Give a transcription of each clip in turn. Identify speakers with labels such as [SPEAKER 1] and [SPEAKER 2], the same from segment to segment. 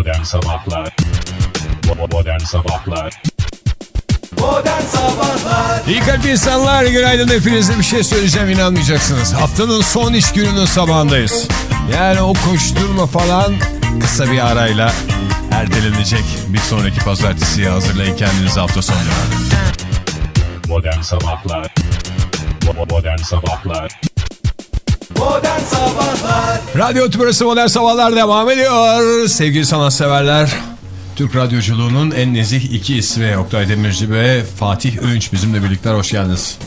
[SPEAKER 1] Modern Sabahlar Modern Sabahlar
[SPEAKER 2] Modern Sabahlar
[SPEAKER 3] İyi kalp insanlar günaydın hepinize bir şey söyleyeceğim inanmayacaksınız. Haftanın son iş gününün sabahındayız. Yani o koşturma falan kısa bir arayla ertelenecek. Bir sonraki pazartesiye hazırlayın kendinizi hafta sonu.
[SPEAKER 1] Modern Sabahlar Modern Sabahlar
[SPEAKER 2] Modern Sabahlar
[SPEAKER 3] Radyo Tübrası Modern Sabahlar devam ediyor. Sevgili sanatseverler. Türk radyoculuğunun en nezih iki ismi Oktay Demirci ve Fatih Öğünç bizimle birlikte hoş geldiniz.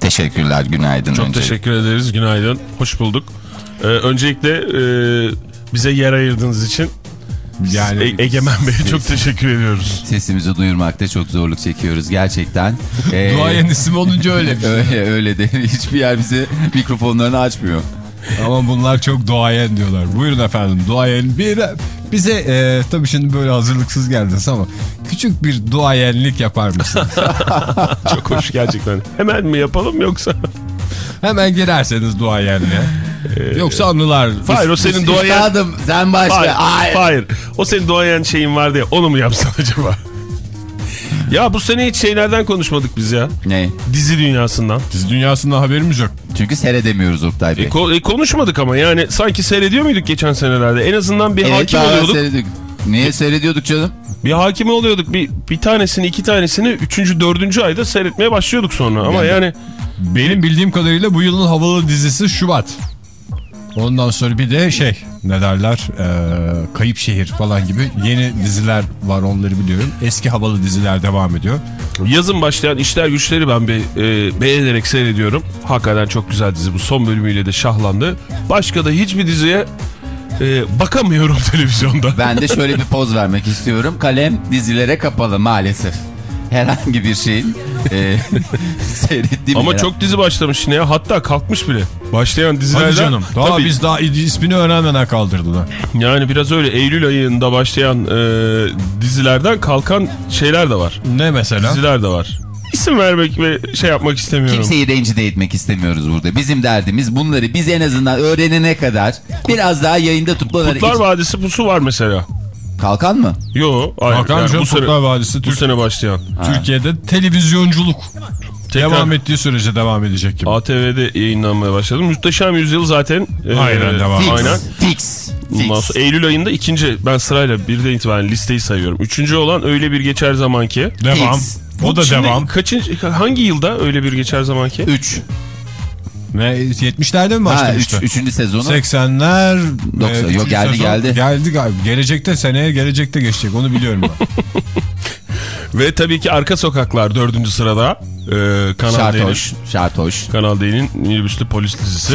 [SPEAKER 4] Teşekkürler, günaydın.
[SPEAKER 5] Çok
[SPEAKER 4] önce.
[SPEAKER 5] teşekkür ederiz. Günaydın. Hoş bulduk. Ee, öncelikle e, bize yer ayırdığınız için
[SPEAKER 3] Yani
[SPEAKER 5] E- Egemen Bey'e çok teşekkür ediyoruz.
[SPEAKER 4] Sesimizi duyurmakta çok zorluk çekiyoruz gerçekten. Ee,
[SPEAKER 3] duayen isim olunca öyle.
[SPEAKER 4] Öyle öyle de hiçbir yer bize mikrofonlarını açmıyor.
[SPEAKER 3] Ama bunlar çok duayen diyorlar. Buyurun efendim duayen. Bir bize e, tabii şimdi böyle hazırlıksız geldiniz ama küçük bir duayenlik yapar mısın?
[SPEAKER 5] Çok hoş gerçekten. Hemen mi yapalım yoksa?
[SPEAKER 3] Hemen girerseniz duayenliğe. Yoksa anılar.
[SPEAKER 5] Hayır o senin doğayan...
[SPEAKER 4] Üstadım sen başla.
[SPEAKER 5] Hayır,
[SPEAKER 4] Ay.
[SPEAKER 5] hayır. O senin doğayan şeyin vardı ya onu mu yapsan acaba? ya bu sene hiç şeylerden konuşmadık biz ya.
[SPEAKER 4] Ne?
[SPEAKER 5] Dizi dünyasından.
[SPEAKER 3] Biz dünyasında haberimiz yok.
[SPEAKER 4] Çünkü seyredemiyoruz Oktay Bey.
[SPEAKER 5] E, ko- e, konuşmadık ama yani sanki seyrediyor muyduk geçen senelerde? En azından bir
[SPEAKER 4] evet
[SPEAKER 5] hakim oluyorduk.
[SPEAKER 4] seyrediyorduk. Niye seyrediyorduk canım?
[SPEAKER 5] Bir hakimi oluyorduk. Bir, bir tanesini iki tanesini üçüncü dördüncü ayda seyretmeye başlıyorduk sonra. Ama yani
[SPEAKER 3] Benim bildiğim kadarıyla bu yılın havalı dizisi Şubat. Ondan sonra bir de şey ne derler e, Kayıp Şehir falan gibi yeni diziler var onları biliyorum. Eski havalı diziler devam ediyor.
[SPEAKER 5] yazın başlayan işler güçleri ben bir e, beğenerek seyrediyorum. Hakikaten çok güzel dizi bu. Son bölümüyle de şahlandı. Başka da hiçbir diziye e, bakamıyorum televizyonda.
[SPEAKER 4] Ben de şöyle bir poz vermek istiyorum. Kalem dizilere kapalı maalesef. Herhangi bir şeyin e, seyrettiğim
[SPEAKER 5] Ama
[SPEAKER 4] yer-
[SPEAKER 5] çok dizi başlamış yine ya. Hatta kalkmış bile. Başlayan dizilerden.
[SPEAKER 3] Hadi canım. Daha
[SPEAKER 5] Tabii.
[SPEAKER 3] biz daha ismini öğrenmeden kaldırdılar.
[SPEAKER 5] Yani biraz öyle Eylül ayında başlayan e, dizilerden kalkan şeyler de var.
[SPEAKER 3] Ne mesela?
[SPEAKER 5] Diziler de var. İsim vermek ve şey yapmak istemiyorum.
[SPEAKER 4] Kimseyi rencide etmek istemiyoruz burada. Bizim derdimiz bunları biz en azından öğrenene kadar biraz daha yayında tutup...
[SPEAKER 5] Kurtlar Vadisi pusu var mesela.
[SPEAKER 4] Kalkan mı?
[SPEAKER 5] Yo, hayır.
[SPEAKER 3] Hakan
[SPEAKER 5] Yani
[SPEAKER 3] Can
[SPEAKER 5] bu sene,
[SPEAKER 3] Vadisi
[SPEAKER 5] bu sene başlayan.
[SPEAKER 3] Türkiye'de televizyonculuk
[SPEAKER 5] Tekrar
[SPEAKER 3] devam ettiği sürece devam edecek gibi.
[SPEAKER 5] ATV'de yayınlanmaya başladı. Muhteşem Yüzyıl zaten. e,
[SPEAKER 3] Aynen, devam.
[SPEAKER 4] Fix.
[SPEAKER 5] Aynen.
[SPEAKER 4] Fix. Fix.
[SPEAKER 5] Eylül ayında ikinci ben sırayla birden itibaren listeyi sayıyorum. Üçüncü olan öyle bir geçer zamanki.
[SPEAKER 3] Devam.
[SPEAKER 4] Fix.
[SPEAKER 3] O da
[SPEAKER 5] Şimdi
[SPEAKER 3] devam.
[SPEAKER 5] Kaçıncı, hangi yılda öyle bir geçer zamanki?
[SPEAKER 4] 3.
[SPEAKER 3] Ve 70'lerde mi
[SPEAKER 4] Ha,
[SPEAKER 3] başlamıştı?
[SPEAKER 4] 3. üçüncü sezonu.
[SPEAKER 3] 80'ler.
[SPEAKER 4] Doksan-
[SPEAKER 3] e,
[SPEAKER 4] yok, geldi,
[SPEAKER 3] sezon.
[SPEAKER 4] geldi.
[SPEAKER 3] Geldi galiba. Gelecekte seneye gelecekte geçecek onu biliyorum ben.
[SPEAKER 5] Ve tabii ki Arka Sokaklar dördüncü sırada. Ee, Kanal D'nin
[SPEAKER 4] Şartoş. Şartoş.
[SPEAKER 5] Kanal D'nin minibüslü polis dizisi.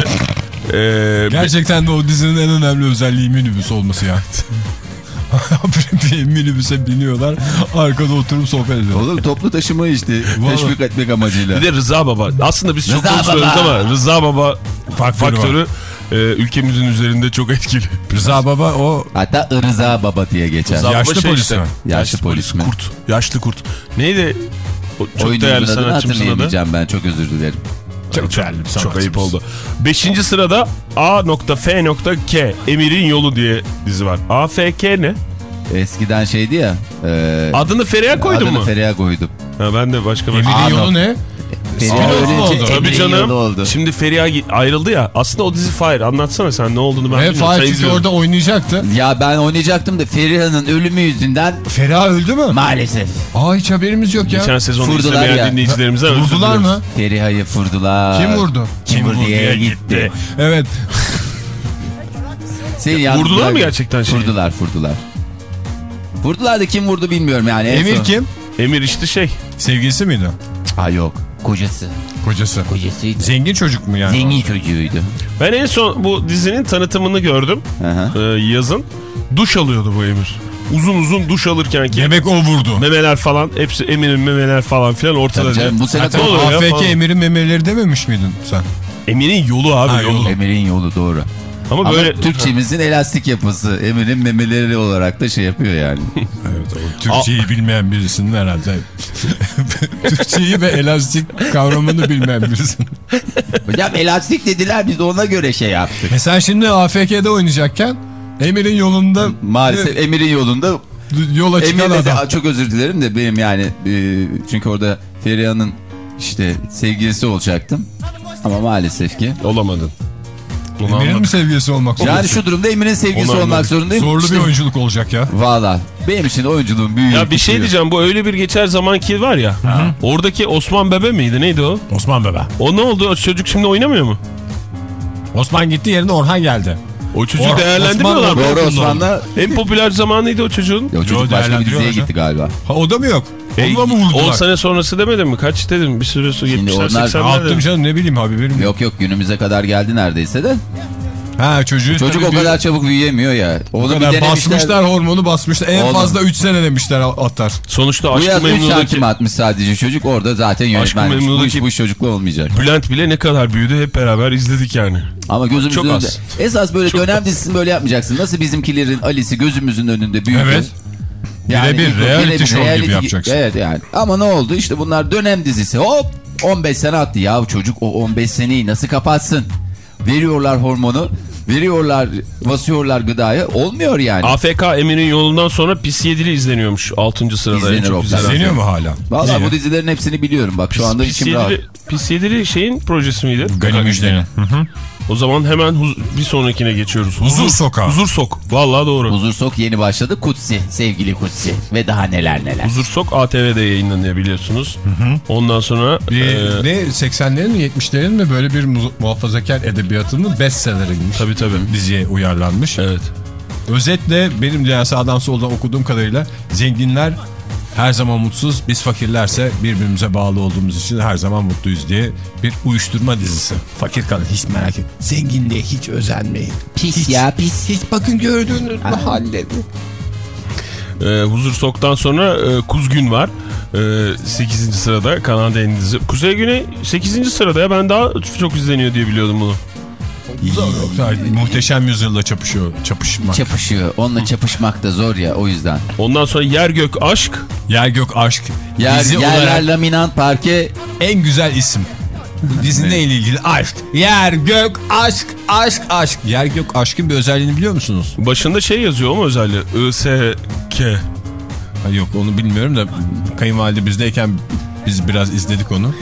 [SPEAKER 5] Ee,
[SPEAKER 3] Gerçekten de o dizinin en önemli özelliği minibüs olması yani. bir minibüse biniyorlar arkada oturup sohbet ediyorlar.
[SPEAKER 4] Olur toplu taşıma işte teşvik etmek amacıyla.
[SPEAKER 5] Bir de Rıza Baba. Aslında biz çok konuşuyoruz ama Rıza Baba
[SPEAKER 3] Faktörü
[SPEAKER 5] faktörü e, ülkemizin üzerinde çok etkili.
[SPEAKER 3] Rıza Baba o
[SPEAKER 4] Hatta Rıza Baba diye geçer.
[SPEAKER 5] Rıza
[SPEAKER 3] Yaşlı
[SPEAKER 5] şey
[SPEAKER 3] polis
[SPEAKER 5] işte.
[SPEAKER 3] mi?
[SPEAKER 4] Yaşlı polis mi?
[SPEAKER 5] Kurt. Yaşlı kurt. Neydi? O çok
[SPEAKER 4] Oyuncunun
[SPEAKER 5] değerli sanatçımızın adı.
[SPEAKER 4] ben çok özür dilerim.
[SPEAKER 3] Çok değerli bir
[SPEAKER 5] Çok ayıp oldu. Beşinci sırada A.F.K Emir'in Yolu diye dizi var. A.F.K ne?
[SPEAKER 4] Eskiden şeydi ya. E,
[SPEAKER 5] Adını Feriha koydun
[SPEAKER 4] adını
[SPEAKER 5] mu?
[SPEAKER 4] Feriha koydum.
[SPEAKER 5] Ha, ben de başka başka.
[SPEAKER 3] Emir'in yolu ne?
[SPEAKER 4] Feriha
[SPEAKER 3] Spin-off mu oldu?
[SPEAKER 5] Tabii canım.
[SPEAKER 4] oldu.
[SPEAKER 5] Şimdi Feriha ayrıldı ya. Aslında o dizi Fire. Anlatsana sen ne olduğunu ben
[SPEAKER 3] Ve
[SPEAKER 5] bilmiyorum.
[SPEAKER 3] Fahir
[SPEAKER 5] Sen
[SPEAKER 3] çünkü orada oynayacaktı.
[SPEAKER 4] Ya ben oynayacaktım da Feriha'nın ölümü yüzünden
[SPEAKER 3] Feriha öldü mü?
[SPEAKER 4] maalesef
[SPEAKER 3] Aa hiç haberimiz yok ya.
[SPEAKER 5] Geçen sezon izlemeyen
[SPEAKER 4] ya.
[SPEAKER 5] dinleyicilerimize özür
[SPEAKER 3] Vurdular mı?
[SPEAKER 4] Feriha'yı vurdular.
[SPEAKER 3] Kim vurdu?
[SPEAKER 4] Kim vurdu diye gitti.
[SPEAKER 3] Evet.
[SPEAKER 4] Seni yalnız
[SPEAKER 5] Vurdular mı gerçekten şeyi?
[SPEAKER 4] Vurdular vurdular. Vurdular da kim vurdu bilmiyorum yani.
[SPEAKER 3] Emir kim?
[SPEAKER 5] Emir işte şey.
[SPEAKER 3] Sevgilisi miydi?
[SPEAKER 4] Ha yok. Kocası.
[SPEAKER 3] Kocası.
[SPEAKER 4] Kocasıydı.
[SPEAKER 3] Zengin çocuk mu yani?
[SPEAKER 4] Zengin çocuğuydu.
[SPEAKER 5] Ben en son bu dizinin tanıtımını gördüm.
[SPEAKER 4] Aha.
[SPEAKER 5] Ee, yazın. Duş alıyordu bu Emir. Uzun uzun duş alırken ki
[SPEAKER 3] Demek o vurdu.
[SPEAKER 5] memeler falan hepsi Emir'in memeler falan filan ortada.
[SPEAKER 4] Canım, bu sene
[SPEAKER 5] Ne oluyor ya
[SPEAKER 3] AFK. Emir'in memeleri dememiş miydin sen?
[SPEAKER 5] Emir'in yolu abi
[SPEAKER 3] Ha,
[SPEAKER 5] yolu.
[SPEAKER 3] yolu.
[SPEAKER 4] Emir'in yolu doğru.
[SPEAKER 5] Ama,
[SPEAKER 4] Ama
[SPEAKER 5] böyle
[SPEAKER 4] Türkçemizin elastik yapısı Emir'in memeleri olarak da şey yapıyor yani.
[SPEAKER 3] Evet o Türkçeyi bilmeyen birisinin herhalde. Türkçeyi ve elastik kavramını bilmeyen birisinin.
[SPEAKER 4] Hocam elastik dediler biz de ona göre şey yaptık.
[SPEAKER 3] Sen şimdi AFK'de oynayacakken Emir'in yolunda
[SPEAKER 4] Maalesef Emir'in yolunda
[SPEAKER 3] yola çıkan
[SPEAKER 4] Emir'le de
[SPEAKER 3] adam.
[SPEAKER 4] çok özür dilerim de benim yani e, çünkü orada Feriha'nın işte sevgilisi olacaktım. Ama maalesef ki.
[SPEAKER 5] Olamadın. Onu
[SPEAKER 3] Emir'in mi sevgilisi olmak
[SPEAKER 4] Yani şu durumda Emir'in sevgilisi
[SPEAKER 5] Onu
[SPEAKER 4] olmak
[SPEAKER 5] anladım.
[SPEAKER 4] zorundayım.
[SPEAKER 3] Zorlu
[SPEAKER 4] İşte-
[SPEAKER 3] bir oyunculuk olacak ya.
[SPEAKER 4] Valla benim için oyunculuğun büyüğü.
[SPEAKER 5] Ya bir şey diyeceğim bu öyle bir geçer zamanki var ya. Oradaki Osman Bebe miydi neydi o?
[SPEAKER 3] Osman Bebe.
[SPEAKER 5] O ne oldu? O çocuk şimdi oynamıyor mu?
[SPEAKER 3] Osman gitti yerine Orhan geldi.
[SPEAKER 5] O çocuğu
[SPEAKER 3] Or-
[SPEAKER 5] değerlendirmiyorlar mı?
[SPEAKER 4] Doğru Osman'la
[SPEAKER 5] En popüler zamanıydı o çocuğun.
[SPEAKER 4] ya, o çocuk
[SPEAKER 3] Yo,
[SPEAKER 4] başka bir diziye
[SPEAKER 3] hocam.
[SPEAKER 4] gitti galiba.
[SPEAKER 3] Ha, o da mı yok?
[SPEAKER 5] E,
[SPEAKER 3] mı
[SPEAKER 5] 10
[SPEAKER 3] vurdular?
[SPEAKER 5] sene sonrası demedim mi? Kaç dedim? Bir sonra
[SPEAKER 4] Şimdi
[SPEAKER 5] 70'ler
[SPEAKER 4] onlar-
[SPEAKER 5] 80'ler
[SPEAKER 3] Attım canım ne bileyim abi benim.
[SPEAKER 4] Yok yok günümüze kadar geldi neredeyse de.
[SPEAKER 3] Ha çocuğu
[SPEAKER 4] Çocuk o
[SPEAKER 3] bir-
[SPEAKER 4] kadar çabuk büyüyemiyor ya.
[SPEAKER 3] o
[SPEAKER 4] Onu bir
[SPEAKER 3] kadar
[SPEAKER 4] denemişler.
[SPEAKER 3] basmışlar hormonu basmışlar. En
[SPEAKER 4] Oğlum.
[SPEAKER 3] fazla 3 sene demişler atar.
[SPEAKER 5] Sonuçta
[SPEAKER 4] Bu
[SPEAKER 5] Aşk-ı
[SPEAKER 4] yaz 3
[SPEAKER 5] Memnu'daki
[SPEAKER 4] santim atmış sadece çocuk. Orada zaten yönetmen. Bu
[SPEAKER 5] Memnu'daki-
[SPEAKER 4] iş, bu iş çocukla olmayacak.
[SPEAKER 5] Bülent bile ne kadar büyüdü hep beraber izledik yani.
[SPEAKER 4] Ama gözümüzün
[SPEAKER 5] Çok
[SPEAKER 4] önünde.
[SPEAKER 5] az.
[SPEAKER 4] Esas böyle dönem dizisini böyle yapmayacaksın. Nasıl bizimkilerin Alice'i gözümüzün önünde büyüdü.
[SPEAKER 3] Evet. Birebir
[SPEAKER 4] ilk-
[SPEAKER 3] reality
[SPEAKER 4] birebir
[SPEAKER 3] show gibi
[SPEAKER 4] reality-
[SPEAKER 3] yapacaksın.
[SPEAKER 4] Evet yani. Ama ne oldu? İşte bunlar dönem dizisi. Hop 15 sene attı. Ya çocuk o 15 seneyi nasıl kapatsın? Veriyorlar hormonu. Veriyorlar, basıyorlar gıdayı. Olmuyor yani.
[SPEAKER 5] AFK Emir'in yolundan sonra Pis Yedili izleniyormuş 6. sırada.
[SPEAKER 4] İzlenir
[SPEAKER 5] en çok.
[SPEAKER 3] İzleniyor mu hala?
[SPEAKER 4] Vallahi
[SPEAKER 3] İyi.
[SPEAKER 4] bu dizilerin hepsini biliyorum. Bak şu anda
[SPEAKER 5] Pis
[SPEAKER 4] içim rahat.
[SPEAKER 5] Pis Yedili şeyin projesi miydi?
[SPEAKER 3] Gani Müjde'nin.
[SPEAKER 5] O zaman hemen bir sonrakine geçiyoruz.
[SPEAKER 3] Huzur Sokağı.
[SPEAKER 5] Huzur Sok. Vallahi doğru.
[SPEAKER 4] Huzur Sok yeni başladı. Kutsi. Sevgili Kutsi. Ve daha neler neler.
[SPEAKER 5] Huzur Sok ATV'de yayınlanıyor biliyorsunuz. Ondan sonra
[SPEAKER 3] Bir,
[SPEAKER 5] e,
[SPEAKER 3] ne 80'lerin mi 70'lerin mi böyle bir mu- muhafazakar edebiyatının bestselleriymiş.
[SPEAKER 5] tabii tabii.
[SPEAKER 3] Diziye uyarlanmış.
[SPEAKER 5] Evet.
[SPEAKER 3] Özetle benim yani sağdan soldan okuduğum kadarıyla zenginler her zaman mutsuz, biz fakirlerse birbirimize bağlı olduğumuz için her zaman mutluyuz diye bir uyuşturma dizisi. Fakir kadın hiç merak et. Zenginliğe hiç özenmeyin.
[SPEAKER 4] Pis ya pis.
[SPEAKER 3] Hiç bakın gördüğünüz mü halleri.
[SPEAKER 5] E, Huzur Sok'tan sonra e, Kuzgün var. E, 8. sırada Kanal D dizisi. Kuzey Güney 8. sırada ya ben daha çok izleniyor diye biliyordum bunu.
[SPEAKER 3] Muhteşem yüzyılda çapışıyor, çapışmak.
[SPEAKER 4] Çapışıyor. Onunla çapışmak da zor ya o yüzden.
[SPEAKER 5] Ondan sonra Yer Gök Aşk.
[SPEAKER 3] Yer Gök Aşk.
[SPEAKER 4] Yer,
[SPEAKER 3] dizi
[SPEAKER 4] yerler
[SPEAKER 3] olarak
[SPEAKER 4] laminant parke
[SPEAKER 3] en güzel isim. Bu Dizinin ile ilgili aşk. Yer Gök Aşk, aşk, aşk. Yer Gök Aşk'ın bir özelliğini biliyor musunuz?
[SPEAKER 5] Başında şey yazıyor ama özelliği. I-S-K.
[SPEAKER 3] Ha, yok onu bilmiyorum da kayınvalide bizdeyken biz biraz izledik onu.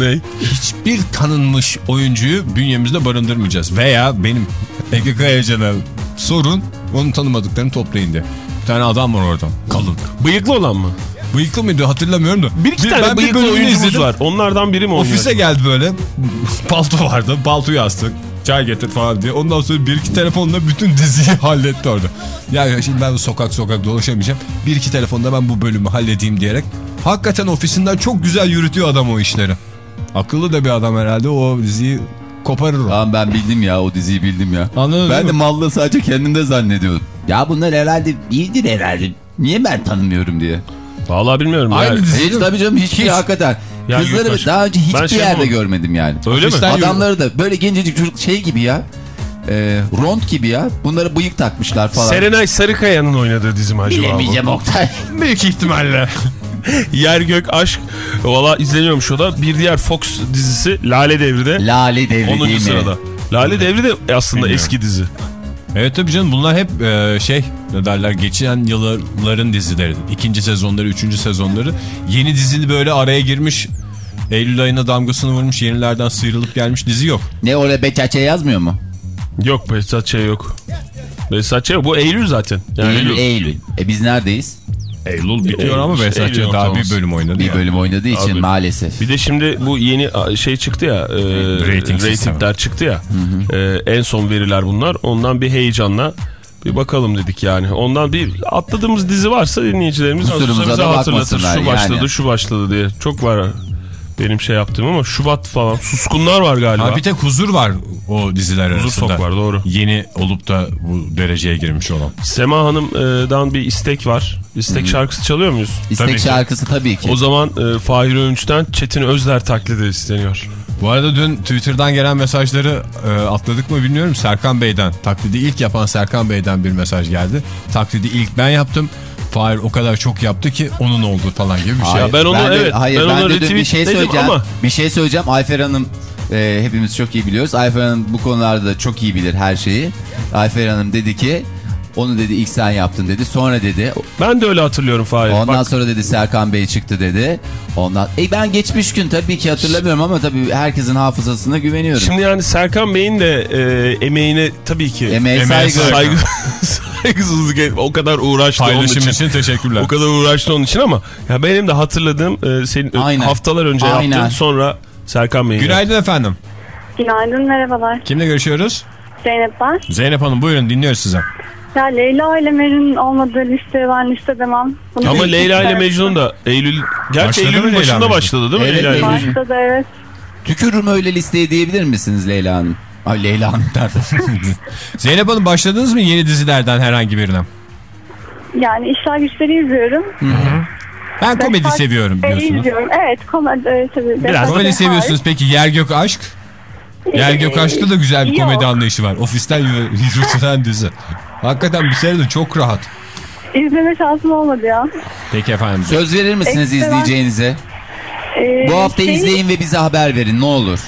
[SPEAKER 5] Ne?
[SPEAKER 3] Hiçbir tanınmış oyuncuyu bünyemizde barındırmayacağız. Veya benim Ege Kayacan'a sorun onu tanımadıklarını toplayın diye. Bir tane adam var orada. Kalın.
[SPEAKER 5] Bıyıklı olan mı?
[SPEAKER 3] Bıyıklı mıydı hatırlamıyorum da.
[SPEAKER 5] Bir iki
[SPEAKER 3] Bir-
[SPEAKER 5] tane bıyıklı oyuncumuz
[SPEAKER 3] izledim.
[SPEAKER 5] var. Onlardan biri mi oynuyor?
[SPEAKER 3] Ofise geldi böyle. Palto vardı. Paltoyu astık. Çay getir falan diye. Ondan sonra bir iki telefonla bütün diziyi halletti orada. Yani şimdi ben sokak sokak dolaşamayacağım. Bir iki telefonda ben bu bölümü halledeyim diyerek. Hakikaten ofisinden çok güzel yürütüyor adam o işleri. Akıllı da bir adam herhalde o diziyi koparır o.
[SPEAKER 4] Tamam ben bildim ya o diziyi bildim ya.
[SPEAKER 3] Anladın
[SPEAKER 4] ben de mallı sadece kendimde zannediyordum. Ya bunlar herhalde iyidir herhalde. Niye ben tanımıyorum diye.
[SPEAKER 5] Vallahi bilmiyorum.
[SPEAKER 3] Aynı
[SPEAKER 5] yani.
[SPEAKER 3] dizi.
[SPEAKER 4] Hiç tabii canım hiç,
[SPEAKER 3] Hiç.
[SPEAKER 4] hakikaten.
[SPEAKER 5] Ya
[SPEAKER 4] Kızları
[SPEAKER 5] Göktaş,
[SPEAKER 4] daha önce hiçbir
[SPEAKER 5] şey
[SPEAKER 4] yerde
[SPEAKER 5] yapamadım.
[SPEAKER 4] görmedim yani.
[SPEAKER 5] Öyle mi?
[SPEAKER 3] Ofisten
[SPEAKER 4] Adamları da böyle gencecik çocuk şey gibi ya. E, ront gibi ya. Bunlara bıyık takmışlar falan.
[SPEAKER 5] Serenay Sarıkaya'nın oynadığı dizi mi acaba bu?
[SPEAKER 4] Bilemeyeceğim Oktay.
[SPEAKER 3] Büyük ihtimalle.
[SPEAKER 5] Yer Gök Aşk. Valla izleniyormuş o da. Bir diğer Fox dizisi Lale Devri'de.
[SPEAKER 4] Lale devri
[SPEAKER 5] 10.
[SPEAKER 4] değil mi?
[SPEAKER 5] sırada. Lale Devri de aslında
[SPEAKER 3] Bilmiyorum.
[SPEAKER 5] eski dizi.
[SPEAKER 3] Evet tabii canım bunlar hep e, şey ne derler geçen yılların dizileri. İkinci sezonları, üçüncü sezonları. Yeni dizili böyle araya girmiş. Eylül ayına damgasını vurmuş yenilerden sıyrılıp gelmiş dizi yok.
[SPEAKER 4] Ne oraya Beçaçe yazmıyor mu?
[SPEAKER 5] Yok Ç. yok. Ç. yok. Bu Eylül zaten. Yani
[SPEAKER 4] Eylül,
[SPEAKER 5] Eylül.
[SPEAKER 4] Eylül. E biz neredeyiz?
[SPEAKER 3] Eylül bitiyor
[SPEAKER 5] Eylül
[SPEAKER 3] ama
[SPEAKER 5] işte,
[SPEAKER 3] Behzat
[SPEAKER 5] Eylül
[SPEAKER 3] Ç. daha bir
[SPEAKER 5] ortalaması.
[SPEAKER 3] bölüm oynadı.
[SPEAKER 4] Bir
[SPEAKER 3] yani.
[SPEAKER 4] bölüm oynadığı için
[SPEAKER 5] Abi.
[SPEAKER 4] maalesef.
[SPEAKER 5] Bir de şimdi bu yeni şey çıktı ya. E,
[SPEAKER 3] Rating
[SPEAKER 5] ratingler çıktı ya. E, en son veriler bunlar. Ondan bir heyecanla bir bakalım dedik yani. Ondan bir atladığımız dizi varsa dinleyicilerimiz
[SPEAKER 4] Kusurumuza bakmasınlar
[SPEAKER 5] Şu başladı
[SPEAKER 4] yani.
[SPEAKER 5] şu başladı diye. Çok var benim şey yaptığım ama Şubat falan. Suskunlar var galiba.
[SPEAKER 3] Ha, bir tek huzur var o diziler
[SPEAKER 5] Huzur
[SPEAKER 3] arasında.
[SPEAKER 5] Sok var, doğru.
[SPEAKER 3] Yeni olup da bu dereceye girmiş olan.
[SPEAKER 5] Sema Hanım'dan bir istek var. İstek şarkısı çalıyor muyuz?
[SPEAKER 4] İstek
[SPEAKER 3] Tabii ki.
[SPEAKER 4] şarkısı tabii ki.
[SPEAKER 5] O zaman e, Fahir Öğünç'ten Çetin Özler taklidi isteniyor.
[SPEAKER 3] Bu arada dün Twitter'dan gelen mesajları e, atladık mı bilmiyorum. Serkan Bey'den, taklidi ilk yapan Serkan Bey'den bir mesaj geldi. Taklidi ilk ben yaptım. Fahir o kadar çok yaptı ki onun oldu falan gibi bir şey.
[SPEAKER 5] Ya ben onu
[SPEAKER 4] de-
[SPEAKER 5] evet,
[SPEAKER 4] hayır,
[SPEAKER 5] ben
[SPEAKER 4] ben,
[SPEAKER 5] onu
[SPEAKER 4] de bir şey söyleyeceğim.
[SPEAKER 5] ama-
[SPEAKER 4] Bir şey söyleyeceğim. Ayfer Hanım e, hepimiz çok iyi biliyoruz. Ayfer Hanım bu konularda da çok iyi bilir her şeyi. Ayfer Hanım dedi ki Onu dedi ilk sen yaptın dedi. Sonra dedi.
[SPEAKER 5] Ben de öyle hatırlıyorum Fahir.
[SPEAKER 4] Ondan
[SPEAKER 5] Bak,
[SPEAKER 4] sonra dedi Serkan Bey çıktı dedi. Ondan e ben geçmiş gün tabii ki hatırlamıyorum ama tabii herkesin hafızasına güveniyorum.
[SPEAKER 5] Şimdi yani Serkan Bey'in de e, emeğine tabii ki
[SPEAKER 4] Emeğe
[SPEAKER 5] emeğe
[SPEAKER 4] saygı.
[SPEAKER 5] saygı saygısızlık et- o kadar uğraştı onun
[SPEAKER 3] Paylaşım
[SPEAKER 5] için.
[SPEAKER 3] için teşekkürler.
[SPEAKER 5] O kadar uğraştı onun için ama ya benim de hatırladığım e, senin
[SPEAKER 4] Aynen.
[SPEAKER 5] haftalar önce
[SPEAKER 4] Aynen.
[SPEAKER 5] yaptığın sonra Serkan Bey'in.
[SPEAKER 3] Günaydın efendim.
[SPEAKER 6] Günaydın, merhabalar.
[SPEAKER 3] Kimle görüşüyoruz?
[SPEAKER 6] Zeynep ben.
[SPEAKER 3] Zeynep Hanım buyurun dinliyoruz size.
[SPEAKER 6] Ya Leyla ile Mecnun olmadığı listeye ben liste demem. Bunu
[SPEAKER 5] Ama Leyla ile Mecnun da Eylül gerçi
[SPEAKER 3] Başladı
[SPEAKER 5] Eylül'ün
[SPEAKER 3] Leyla
[SPEAKER 5] başında
[SPEAKER 3] Mecnun?
[SPEAKER 5] başladı değil mi?
[SPEAKER 4] Evet,
[SPEAKER 5] Leyla ile
[SPEAKER 4] Eylül.
[SPEAKER 5] Mecnun?
[SPEAKER 6] Başta da evet.
[SPEAKER 4] Tükürürüm öyle listeye diyebilir misiniz Leyla Hanım? Ay Leyla Hanım derdim.
[SPEAKER 3] Zeynep Hanım başladınız mı yeni dizilerden herhangi birine?
[SPEAKER 6] Yani işler güçleri izliyorum.
[SPEAKER 3] Ben komedi
[SPEAKER 6] Behzat
[SPEAKER 3] seviyorum diyorsunuz.
[SPEAKER 6] izliyorum. Evet komedi. Evet, tabii. Behzat
[SPEAKER 3] Komedi seviyorsunuz peki Yer Gök Aşk? Yer Gök Aşk'ta da güzel bir
[SPEAKER 6] Yok.
[SPEAKER 3] komedi anlayışı var. Ofisten yürü- yürütülen dizi. Hakikaten bir sene de çok rahat.
[SPEAKER 6] İzleme şansım olmadı ya.
[SPEAKER 3] Peki efendim.
[SPEAKER 4] Söz verir misiniz
[SPEAKER 6] Ekstra-
[SPEAKER 4] izleyeceğinize?
[SPEAKER 6] Ee,
[SPEAKER 4] Bu hafta
[SPEAKER 6] şey,
[SPEAKER 4] izleyin ve bize haber verin ne olur.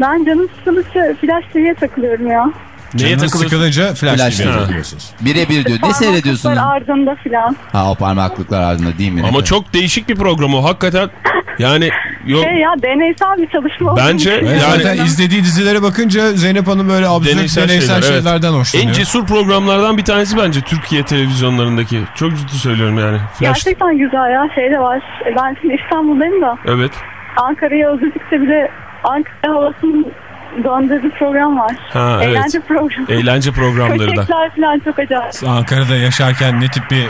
[SPEAKER 6] Ben canım sıkıldıkça Flash TV'ye takılıyorum ya.
[SPEAKER 5] Neye takılıyorsun?
[SPEAKER 3] sıkılınca Flash,
[SPEAKER 4] Flash
[SPEAKER 3] TV'ye
[SPEAKER 5] TV.
[SPEAKER 3] takılıyorsunuz.
[SPEAKER 4] Birebir diyor. Ne seyrediyorsunuz?
[SPEAKER 6] Parmaklıklar ardında filan.
[SPEAKER 4] Ha o parmaklıklar ardında değil mi?
[SPEAKER 5] Ama çok değişik bir program o hakikaten. Yani yok
[SPEAKER 6] Şey ya deneysel bir çalışma.
[SPEAKER 5] Bence Yani-
[SPEAKER 3] zaten izlediği dizilere bakınca Zeynep Hanım böyle absürt
[SPEAKER 5] Deneysel
[SPEAKER 3] deneysel,
[SPEAKER 5] şeyler, evet.
[SPEAKER 3] şeylerden hoşlanıyor.
[SPEAKER 5] en cesur programlardan bir tanesi bence Türkiye televizyonlarındaki. Çok ciddi söylüyorum yani. Flash.
[SPEAKER 6] Gerçekten güzel ya. Şey de var. E, Ben şimdi İstanbul'dayım da.
[SPEAKER 5] Evet.
[SPEAKER 6] Ankara'ya özledikçe bile Ankara havasının döndürdüğü program var.
[SPEAKER 5] Ha, evet.
[SPEAKER 6] Eğlence programı.
[SPEAKER 5] Eğlence programları da.
[SPEAKER 6] Köpekler falan çok acayip.
[SPEAKER 3] Ankara'da yaşarken ne tip bir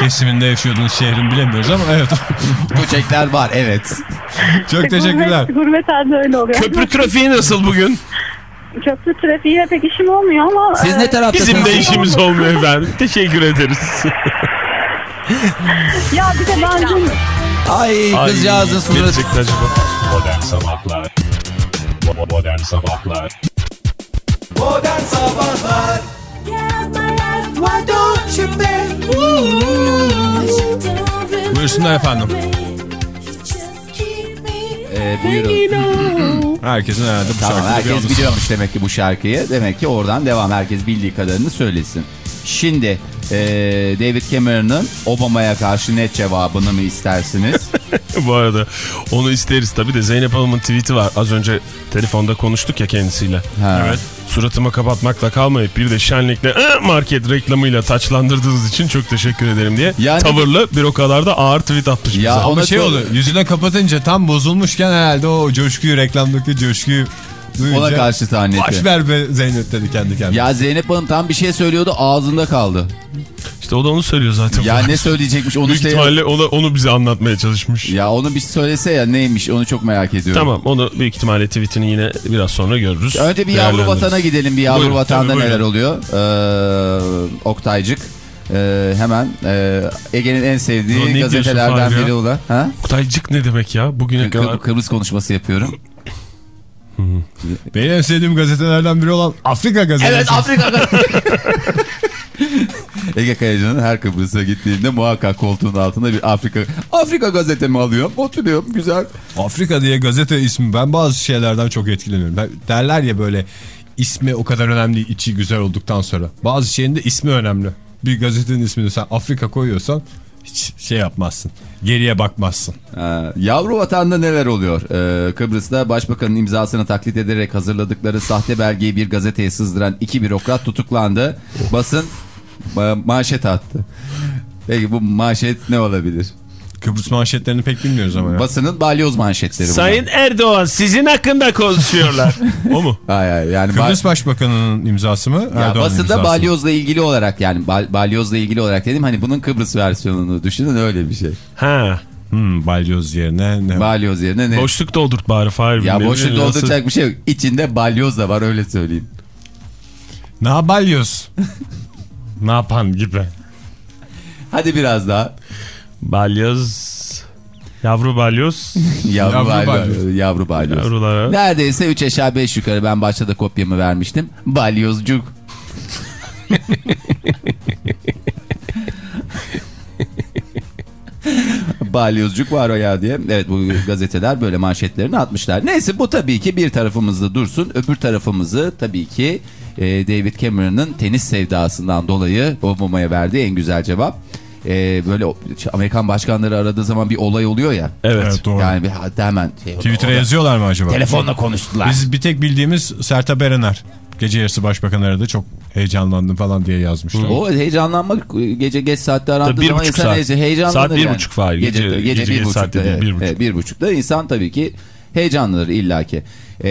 [SPEAKER 3] kesiminde yaşıyordunuz şehrin bilemiyoruz ama evet.
[SPEAKER 4] Köçekler var evet.
[SPEAKER 3] Çok teşekkürler.
[SPEAKER 6] Gurbet halde öyle oluyor.
[SPEAKER 5] Köprü trafiği nasıl bugün?
[SPEAKER 6] Köprü trafiğiyle pek işim olmuyor ama...
[SPEAKER 4] Siz
[SPEAKER 6] e,
[SPEAKER 4] ne taraftasınız?
[SPEAKER 5] Bizim de işimiz olmuyor efendim. Teşekkür ederiz.
[SPEAKER 6] Ya bir de ben
[SPEAKER 4] Ay
[SPEAKER 5] Ay,
[SPEAKER 4] kızcağızın suratı.
[SPEAKER 1] Modern Sabahlar Modern Sabahlar
[SPEAKER 2] Modern Sabahlar
[SPEAKER 3] Buyursunlar efendim.
[SPEAKER 4] Ee, buyurun.
[SPEAKER 3] Herkesin herhalde bu
[SPEAKER 4] Tamam
[SPEAKER 3] şarkıyı
[SPEAKER 4] herkes
[SPEAKER 3] anısı.
[SPEAKER 4] biliyormuş demek ki bu şarkıyı. Demek ki oradan devam. Herkes bildiği kadarını söylesin. Şimdi ee, David Cameron'ın Obama'ya karşı net cevabını mı istersiniz?
[SPEAKER 5] Bu arada onu isteriz tabii de Zeynep Hanım'ın tweet'i var. Az önce telefonda konuştuk ya kendisiyle.
[SPEAKER 4] Ha.
[SPEAKER 5] Evet. Suratıma kapatmakla kalmayıp bir de şenlikle market reklamıyla taçlandırdığınız için çok teşekkür ederim diye.
[SPEAKER 4] Yani-
[SPEAKER 5] Tavırlı bir o kadar da ağır tweet atmış
[SPEAKER 4] Ya
[SPEAKER 5] bize.
[SPEAKER 3] Ama şey oldu yüzüne kapatınca tam bozulmuşken herhalde o coşkuyu reklamdaki coşkuyu duyunca
[SPEAKER 4] Ona karşı
[SPEAKER 3] baş
[SPEAKER 4] zannetti.
[SPEAKER 3] ver be Zeynep dedi kendi kendine.
[SPEAKER 4] Ya Zeynep Hanım tam bir şey söylüyordu ağzında kaldı.
[SPEAKER 5] İşte o da onu söylüyor zaten.
[SPEAKER 4] Ya ne söyleyecekmiş onu
[SPEAKER 5] Büyük
[SPEAKER 4] işte...
[SPEAKER 5] ihtimalle o da onu bize anlatmaya çalışmış.
[SPEAKER 4] Ya onu bir söylese ya neymiş onu çok merak ediyorum.
[SPEAKER 5] Tamam onu büyük ihtimalle tweetini yine biraz sonra görürüz.
[SPEAKER 4] Önce bir yavru vatana gidelim. Bir yavru
[SPEAKER 5] Buyurun,
[SPEAKER 4] vatanda
[SPEAKER 5] tabii,
[SPEAKER 4] neler oluyor? Ee, Oktaycık. Ee, hemen e, Ege'nin en sevdiği
[SPEAKER 5] ne
[SPEAKER 4] gazetelerden biri olan. Ha?
[SPEAKER 5] Kutaycık ne demek ya? Bugüne
[SPEAKER 4] Kı-
[SPEAKER 5] kadar.
[SPEAKER 4] Kıbrıs konuşması yapıyorum.
[SPEAKER 3] Benim en sevdiğim gazetelerden biri olan Afrika gazetesi.
[SPEAKER 4] Evet Afrika Ege Kayacan'ın her Kıbrıs'a gittiğinde muhakkak koltuğun altında bir Afrika Afrika gazetemi alıyorum. Oturuyorum güzel.
[SPEAKER 3] Afrika diye gazete ismi ben bazı şeylerden çok etkileniyorum. Ben, derler ya böyle ismi o kadar önemli değil, içi güzel olduktan sonra. Bazı şeyin de ismi önemli. Bir gazetenin ismini sen Afrika koyuyorsan hiç şey yapmazsın. Geriye bakmazsın.
[SPEAKER 4] Ee, yavru vatanda neler oluyor? Ee, Kıbrıs'ta başbakanın imzasını taklit ederek hazırladıkları sahte belgeyi bir gazeteye sızdıran iki bürokrat tutuklandı. Basın ma- manşet attı. Peki bu manşet ne olabilir?
[SPEAKER 3] Kıbrıs manşetlerini pek bilmiyoruz ama ya.
[SPEAKER 4] Basının balyoz manşetleri bunlar.
[SPEAKER 5] Sayın Erdoğan sizin hakkında konuşuyorlar. o mu?
[SPEAKER 4] Hayır, hayır, yani
[SPEAKER 3] Kıbrıs Başbakanı'nın imzası mı?
[SPEAKER 4] ya basında
[SPEAKER 3] imzası mı?
[SPEAKER 4] balyozla ilgili olarak yani bal- balyozla ilgili olarak dedim hani bunun Kıbrıs versiyonunu düşünün öyle bir şey.
[SPEAKER 5] Ha.
[SPEAKER 3] Hmm, balyoz yerine ne?
[SPEAKER 4] Balyoz yerine ne?
[SPEAKER 5] Boşluk doldurt bari Fahir.
[SPEAKER 4] ya boşluk
[SPEAKER 5] bileyim, nasıl-
[SPEAKER 4] dolduracak bir şey yok. İçinde balyoz da var öyle söyleyeyim.
[SPEAKER 3] Ne balyoz? Ne yapan gibi.
[SPEAKER 4] Hadi biraz daha.
[SPEAKER 5] Balyoz. Yavru balyoz.
[SPEAKER 4] Yavru,
[SPEAKER 3] Yavru
[SPEAKER 4] balyoz.
[SPEAKER 3] balyoz.
[SPEAKER 4] Yavru balyoz.
[SPEAKER 5] Yavrulara.
[SPEAKER 4] Neredeyse 3 aşağı 5 yukarı ben başta da kopyamı vermiştim. Balyozcuk. Balyozcuk var o ya diye. Evet bu gazeteler böyle manşetlerini atmışlar. Neyse bu tabii ki bir tarafımızda dursun. Öbür tarafımızı tabii ki e, David Cameron'ın tenis sevdasından dolayı Obama'ya verdiği en güzel cevap. E, böyle Amerikan başkanları aradığı zaman bir olay oluyor ya.
[SPEAKER 5] Evet.
[SPEAKER 3] Evet doğru.
[SPEAKER 4] Yani bir hatta hemen şey,
[SPEAKER 3] Twitter'a yazıyorlar mı acaba?
[SPEAKER 4] Telefonla konuştular.
[SPEAKER 3] Biz bir tek bildiğimiz Sertab Erener. Gece yarısı başbakan aradı çok heyecanlandım falan diye yazmışlar.
[SPEAKER 4] O heyecanlanmak gece geç saatte arandığı
[SPEAKER 5] Tabii bir
[SPEAKER 4] zaman insan
[SPEAKER 5] saat.
[SPEAKER 4] heyecan- heyecanlanır
[SPEAKER 5] Saat bir
[SPEAKER 4] yani.
[SPEAKER 5] buçuk Fahir.
[SPEAKER 4] Gece,
[SPEAKER 5] Gece-
[SPEAKER 4] gece,
[SPEAKER 5] gece
[SPEAKER 4] bir buçukta.
[SPEAKER 5] saatte değil,
[SPEAKER 4] evet,
[SPEAKER 5] bir buçuk.
[SPEAKER 4] evet, bir buçukta insan tabii ki heyecanlanır illaki. Ee,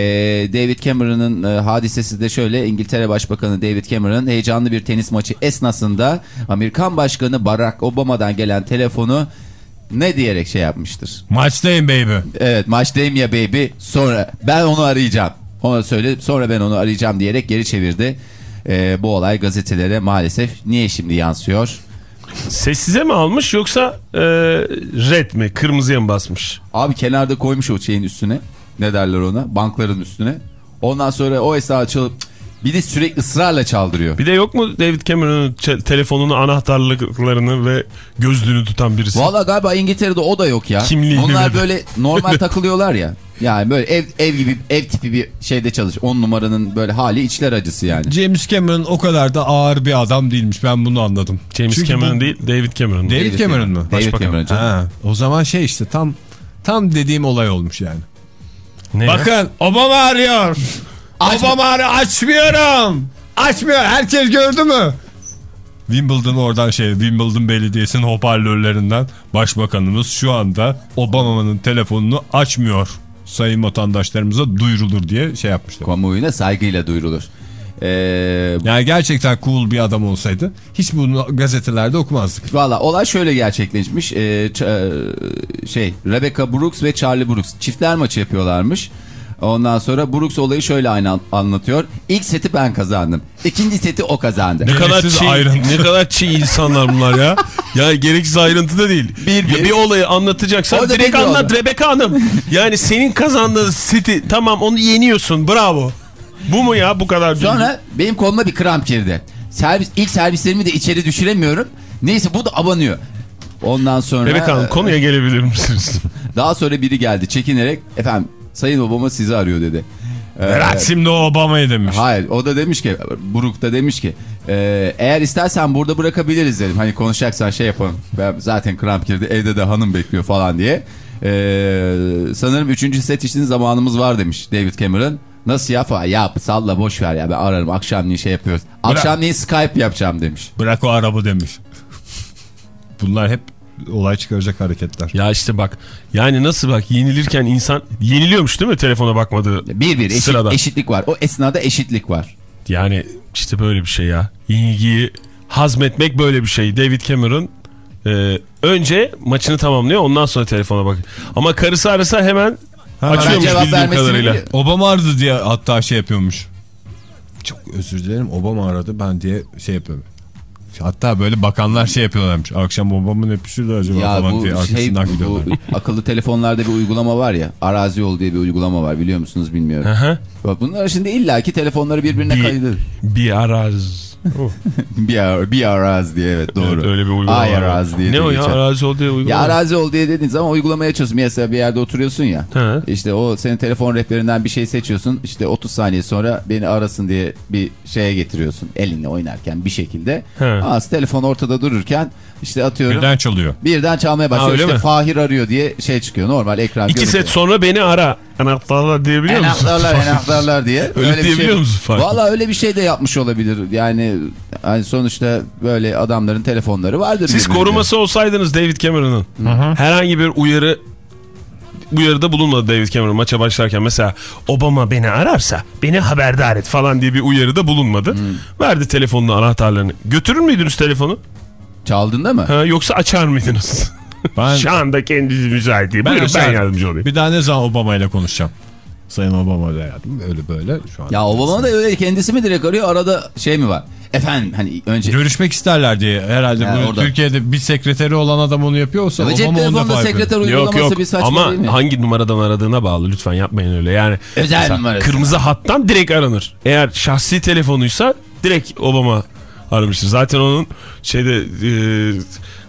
[SPEAKER 4] David Cameron'ın e, hadisesi de şöyle İngiltere Başbakanı David Cameron heyecanlı bir tenis maçı esnasında Amerikan Başkanı Barack Obama'dan gelen telefonu ne diyerek şey yapmıştır.
[SPEAKER 3] Maçtayım baby.
[SPEAKER 4] Evet maçtayım ya baby sonra ben onu arayacağım. Ona söyle sonra ben onu arayacağım diyerek geri çevirdi. Ee, bu olay gazetelere maalesef niye şimdi yansıyor?
[SPEAKER 5] Sessize mi almış yoksa e, red mi? Kırmızıya mı basmış?
[SPEAKER 4] Abi kenarda koymuş o şeyin üstüne. Ne derler ona? Bankların üstüne. Ondan sonra o esnada çalıp bir de sürekli ısrarla çaldırıyor.
[SPEAKER 5] Bir de yok mu David Cameron'ın telefonunu, anahtarlıklarını ve gözlüğünü tutan birisi?
[SPEAKER 4] Valla galiba İngiltere'de o da yok ya.
[SPEAKER 5] Kimliğini
[SPEAKER 4] Onlar
[SPEAKER 5] verdi.
[SPEAKER 4] böyle normal takılıyorlar ya. Yani böyle ev ev gibi ev tipi bir şeyde çalış. 10 numaranın böyle hali içler acısı yani.
[SPEAKER 3] James Cameron o kadar da ağır bir adam değilmiş ben bunu anladım.
[SPEAKER 5] James
[SPEAKER 3] Çünkü
[SPEAKER 5] Cameron
[SPEAKER 3] bu-
[SPEAKER 5] değil, David Cameron.
[SPEAKER 3] David Cameron mu?
[SPEAKER 4] David. Cameron.
[SPEAKER 3] Ha, o zaman şey işte tam tam dediğim olay olmuş yani.
[SPEAKER 5] Ne ya?
[SPEAKER 3] Bakın Obama arıyor. Arıyor açmıyorum. Açmıyor. Herkes gördü mü? Wimbledon oradan şey Wimbledon Belediyesi'nin hoparlörlerinden başbakanımız şu anda Obama'nın telefonunu açmıyor. Sayın vatandaşlarımıza duyurulur diye şey yapmışlar.
[SPEAKER 4] Kamuoyuna saygıyla duyurulur. Ee,
[SPEAKER 3] Yani gerçekten cool bir adam olsaydı hiç bunu gazetelerde okumazdık.
[SPEAKER 4] Valla olay şöyle gerçekleşmiş. Ee, e, şey Rebecca Brooks ve Charlie Brooks çiftler maçı yapıyorlarmış. Ondan sonra Brooks olayı şöyle aynı an- anlatıyor. İlk seti ben kazandım. İkinci seti o kazandı.
[SPEAKER 5] Ne kadar çiğ,
[SPEAKER 3] ayrıntı.
[SPEAKER 5] ne kadar çiğ insanlar bunlar ya. Ya gereksiz ayrıntı da değil.
[SPEAKER 4] Bir-
[SPEAKER 5] Ya
[SPEAKER 4] bir-
[SPEAKER 5] bir olayı anlatacaksan direkt anlat
[SPEAKER 4] oldu.
[SPEAKER 5] Rebecca Hanım. Yani senin kazandığın seti tamam onu yeniyorsun bravo. Bu mu ya bu kadar?
[SPEAKER 4] Sonra benim koluma bir kramp girdi. Servis, ilk servislerimi de içeri düşüremiyorum. Neyse bu da abanıyor. Ondan sonra
[SPEAKER 5] Rebecca Hanım konuya gelebilir misiniz?
[SPEAKER 4] daha sonra biri geldi çekinerek efendim Sayın Obama sizi arıyor dedi. Ee,
[SPEAKER 3] şimdi o Obama'yı demiş.
[SPEAKER 4] Hayır o da demiş ki Buruk da demiş ki "E, eğer istersen burada bırakabiliriz dedim. Hani konuşacaksan şey yapalım. Ben zaten kramp girdi evde de hanım bekliyor falan diye. Ee, sanırım 3. set için zamanımız var demiş David Cameron. Nasıl ya falan. Ya salla boş ver ya ben ararım akşamleyin şey yapıyoruz. Akşamleyin Skype yapacağım demiş.
[SPEAKER 3] Bırak o araba demiş. Bunlar hep olay çıkaracak hareketler.
[SPEAKER 5] ya işte bak yani nasıl bak yenilirken insan yeniliyormuş değil mi telefona bakmadığı
[SPEAKER 4] Bir bir eşit-
[SPEAKER 5] sırada.
[SPEAKER 4] eşitlik var. O esnada eşitlik var.
[SPEAKER 5] Yani işte böyle bir şey ya. Yenilgiyi hazmetmek böyle bir şey. David Cameron e, önce maçını tamamlıyor ondan sonra telefona bak. Ama karısı arasa hemen açıyormuş
[SPEAKER 4] cevap
[SPEAKER 5] bildiğim
[SPEAKER 4] vermesini
[SPEAKER 5] kadarıyla.
[SPEAKER 4] biliyor.
[SPEAKER 3] Obama aradı diye hatta şey yapıyormuş. Çok özür dilerim Obama aradı ben diye şey yapıyorum. Hatta böyle bakanlar şey yapıyorlarmış. Akşam Obama ne pişirdi acaba
[SPEAKER 4] Ya
[SPEAKER 3] falan
[SPEAKER 4] bu
[SPEAKER 3] diye
[SPEAKER 4] şey bu akıllı telefonlarda bir uygulama var ya. Arazi yol diye bir uygulama var biliyor musunuz bilmiyorum. Bak bunlar şimdi illaki telefonları birbirine
[SPEAKER 5] Bir,
[SPEAKER 4] kaydı.
[SPEAKER 5] bir araz. Oh,
[SPEAKER 4] bir, ar bir araz diye evet doğru.
[SPEAKER 5] evet, öyle bir uygulama
[SPEAKER 4] Ay arazi diye
[SPEAKER 5] Ne o ya
[SPEAKER 4] geçer.
[SPEAKER 5] arazi ol diye uygulama.
[SPEAKER 4] Ya arazi ol diye dediğin zaman uygulamaya açıyorsun. Mesela bir yerde oturuyorsun ya.
[SPEAKER 5] Hı.
[SPEAKER 4] İşte o senin telefon rehberinden bir şey seçiyorsun. İşte 30 saniye sonra beni arasın diye bir şeye getiriyorsun. Elinle oynarken bir şekilde.
[SPEAKER 5] Hı.
[SPEAKER 4] Aa, telefon ortada dururken işte atıyorum.
[SPEAKER 3] Birden çalıyor.
[SPEAKER 4] Birden çalmaya başlıyor.
[SPEAKER 5] Ha, öyle
[SPEAKER 4] işte
[SPEAKER 5] mi?
[SPEAKER 4] Fahir arıyor diye şey çıkıyor. Normal ekran
[SPEAKER 5] İki
[SPEAKER 4] görüntü.
[SPEAKER 5] set sonra beni ara. Anahtarlar diyebiliyor musun?
[SPEAKER 4] Enaklarlar enaklarlar diye.
[SPEAKER 5] Öyle
[SPEAKER 4] bir
[SPEAKER 5] diyebiliyor
[SPEAKER 4] şey.
[SPEAKER 5] musun Fahir?
[SPEAKER 4] Valla öyle bir şey de yapmış olabilir. Yani hani sonuçta böyle adamların telefonları vardır.
[SPEAKER 5] Siz koruması olsaydınız David Cameron'ın herhangi bir uyarı uyarıda bulunmadı David Cameron maça başlarken mesela Obama beni ararsa beni haberdar et falan diye bir uyarıda bulunmadı. Verdi telefonunu anahtarlarını. Götürür müydünüz telefonu?
[SPEAKER 4] Çaldığında mı?
[SPEAKER 5] Ha, yoksa açar mıydınız?
[SPEAKER 3] Ben,
[SPEAKER 5] Şu anda kendisi müsait değil. Buyurun ben
[SPEAKER 3] açarım.
[SPEAKER 5] yardımcı olayım.
[SPEAKER 3] Bir daha ne zaman Obama ile konuşacağım. Sayın Obama ile yardım. Öyle böyle şu an.
[SPEAKER 4] Ya Obama da öyle kendisi mi direkt arıyor arada şey mi var? Efendim hani önce
[SPEAKER 3] Görüşmek isterler diye herhalde
[SPEAKER 4] Ya
[SPEAKER 3] bu
[SPEAKER 4] orada.
[SPEAKER 3] Türkiye'de bir sekreteri olan adam onu yapıyorsa
[SPEAKER 4] cep
[SPEAKER 3] Obama onu
[SPEAKER 4] telefonunda
[SPEAKER 3] defa
[SPEAKER 4] sekreter
[SPEAKER 3] yapıyor.
[SPEAKER 5] Yok
[SPEAKER 4] uygulaması
[SPEAKER 5] yok
[SPEAKER 4] bir saçma
[SPEAKER 5] ama
[SPEAKER 4] değil mi?
[SPEAKER 5] hangi numaradan aradığına bağlı lütfen yapmayın öyle yani.
[SPEAKER 4] Özel numarası.
[SPEAKER 5] Kırmızı hattan direkt aranır. Eğer şahsi telefonuysa direkt Obama aramıştır. Zaten onun şeyde e,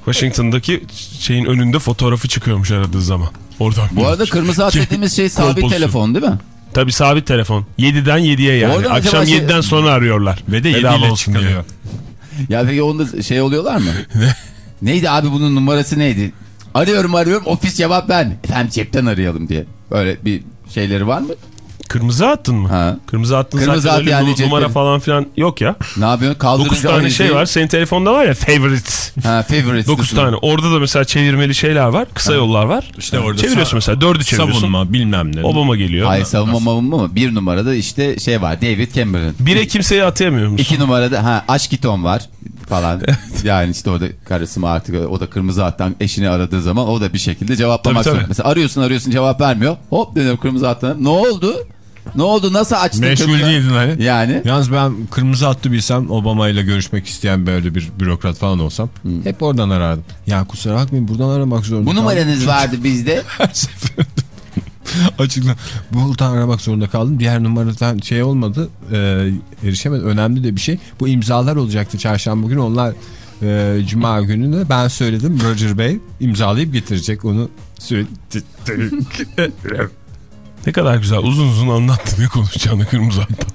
[SPEAKER 5] Washington'daki şeyin önünde fotoğrafı çıkıyormuş aradığı zaman. Oradan
[SPEAKER 4] Bu arada kırmızı hat dediğimiz şey sabit
[SPEAKER 5] Kolposu.
[SPEAKER 4] telefon değil mi?
[SPEAKER 5] Tabii sabit telefon. 7'den 7'ye yani.
[SPEAKER 4] Oradan
[SPEAKER 5] Akşam
[SPEAKER 4] acaba şey-
[SPEAKER 5] 7'den sonra arıyorlar.
[SPEAKER 3] Ve de
[SPEAKER 5] Bedava
[SPEAKER 3] 7 ile çıkılıyor.
[SPEAKER 4] Ya peki onda şey oluyorlar mı? neydi abi bunun numarası neydi? Arıyorum arıyorum ofis cevap ver. Efendim cepten arayalım diye. Böyle bir şeyleri var mı?
[SPEAKER 5] Kırmızı attın mı?
[SPEAKER 4] Ha.
[SPEAKER 5] Kırmızı attın
[SPEAKER 4] Kırmızı
[SPEAKER 5] zaten
[SPEAKER 4] at
[SPEAKER 5] öyle
[SPEAKER 4] yani
[SPEAKER 5] nu- numara
[SPEAKER 4] cepleri.
[SPEAKER 5] falan filan yok ya.
[SPEAKER 4] Ne yapıyorsun? Kaldırınca
[SPEAKER 5] 9 tane şey var. Senin telefonda var ya favorites.
[SPEAKER 4] Ha favorites.
[SPEAKER 5] 9
[SPEAKER 4] kısmı.
[SPEAKER 5] tane. Orada da mesela çevirmeli şeyler var. Kısa yollar var.
[SPEAKER 3] İşte orada
[SPEAKER 5] çeviriyorsun mesela. Dördü çeviriyorsun.
[SPEAKER 3] Savunma bilmem ne.
[SPEAKER 5] Obama geliyor.
[SPEAKER 4] Hayır savunma mavunma mı? Bir numarada işte şey var David Cameron.
[SPEAKER 5] Bire kimseyi atayamıyor musun?
[SPEAKER 4] İki numarada ha Aşkiton var falan. yani işte orada karısı mı artık o da kırmızı hattan eşini aradığı zaman o da bir şekilde cevaplamak
[SPEAKER 5] Tabii, tabii.
[SPEAKER 4] zorunda. Mesela arıyorsun arıyorsun cevap vermiyor. Hop dönüyorum kırmızı hattan. Ne oldu? Ne oldu? Nasıl açtın?
[SPEAKER 3] Meşgul
[SPEAKER 4] kırmızı-
[SPEAKER 3] değildin hani.
[SPEAKER 4] Yani.
[SPEAKER 3] Yalnız ben kırmızı hattı bilsem Obama ile görüşmek isteyen böyle bir bürokrat falan olsam hep oradan arardım. Ya kusura bakmayın buradan aramak zorunda
[SPEAKER 4] Bu
[SPEAKER 3] kaldım.
[SPEAKER 4] numaranız vardı bizde.
[SPEAKER 3] Her seferinde açıkla buradan aramak zorunda kaldım. Diğer numaradan şey olmadı e, erişemedim. Önemli de bir şey. Bu imzalar olacaktı çarşamba günü. Onlar e, cuma günü de ben söyledim. Roger Bey imzalayıp getirecek onu. Söyle-
[SPEAKER 5] Ne kadar güzel uzun uzun anlattı ne konuşacağını kırmızı hatta.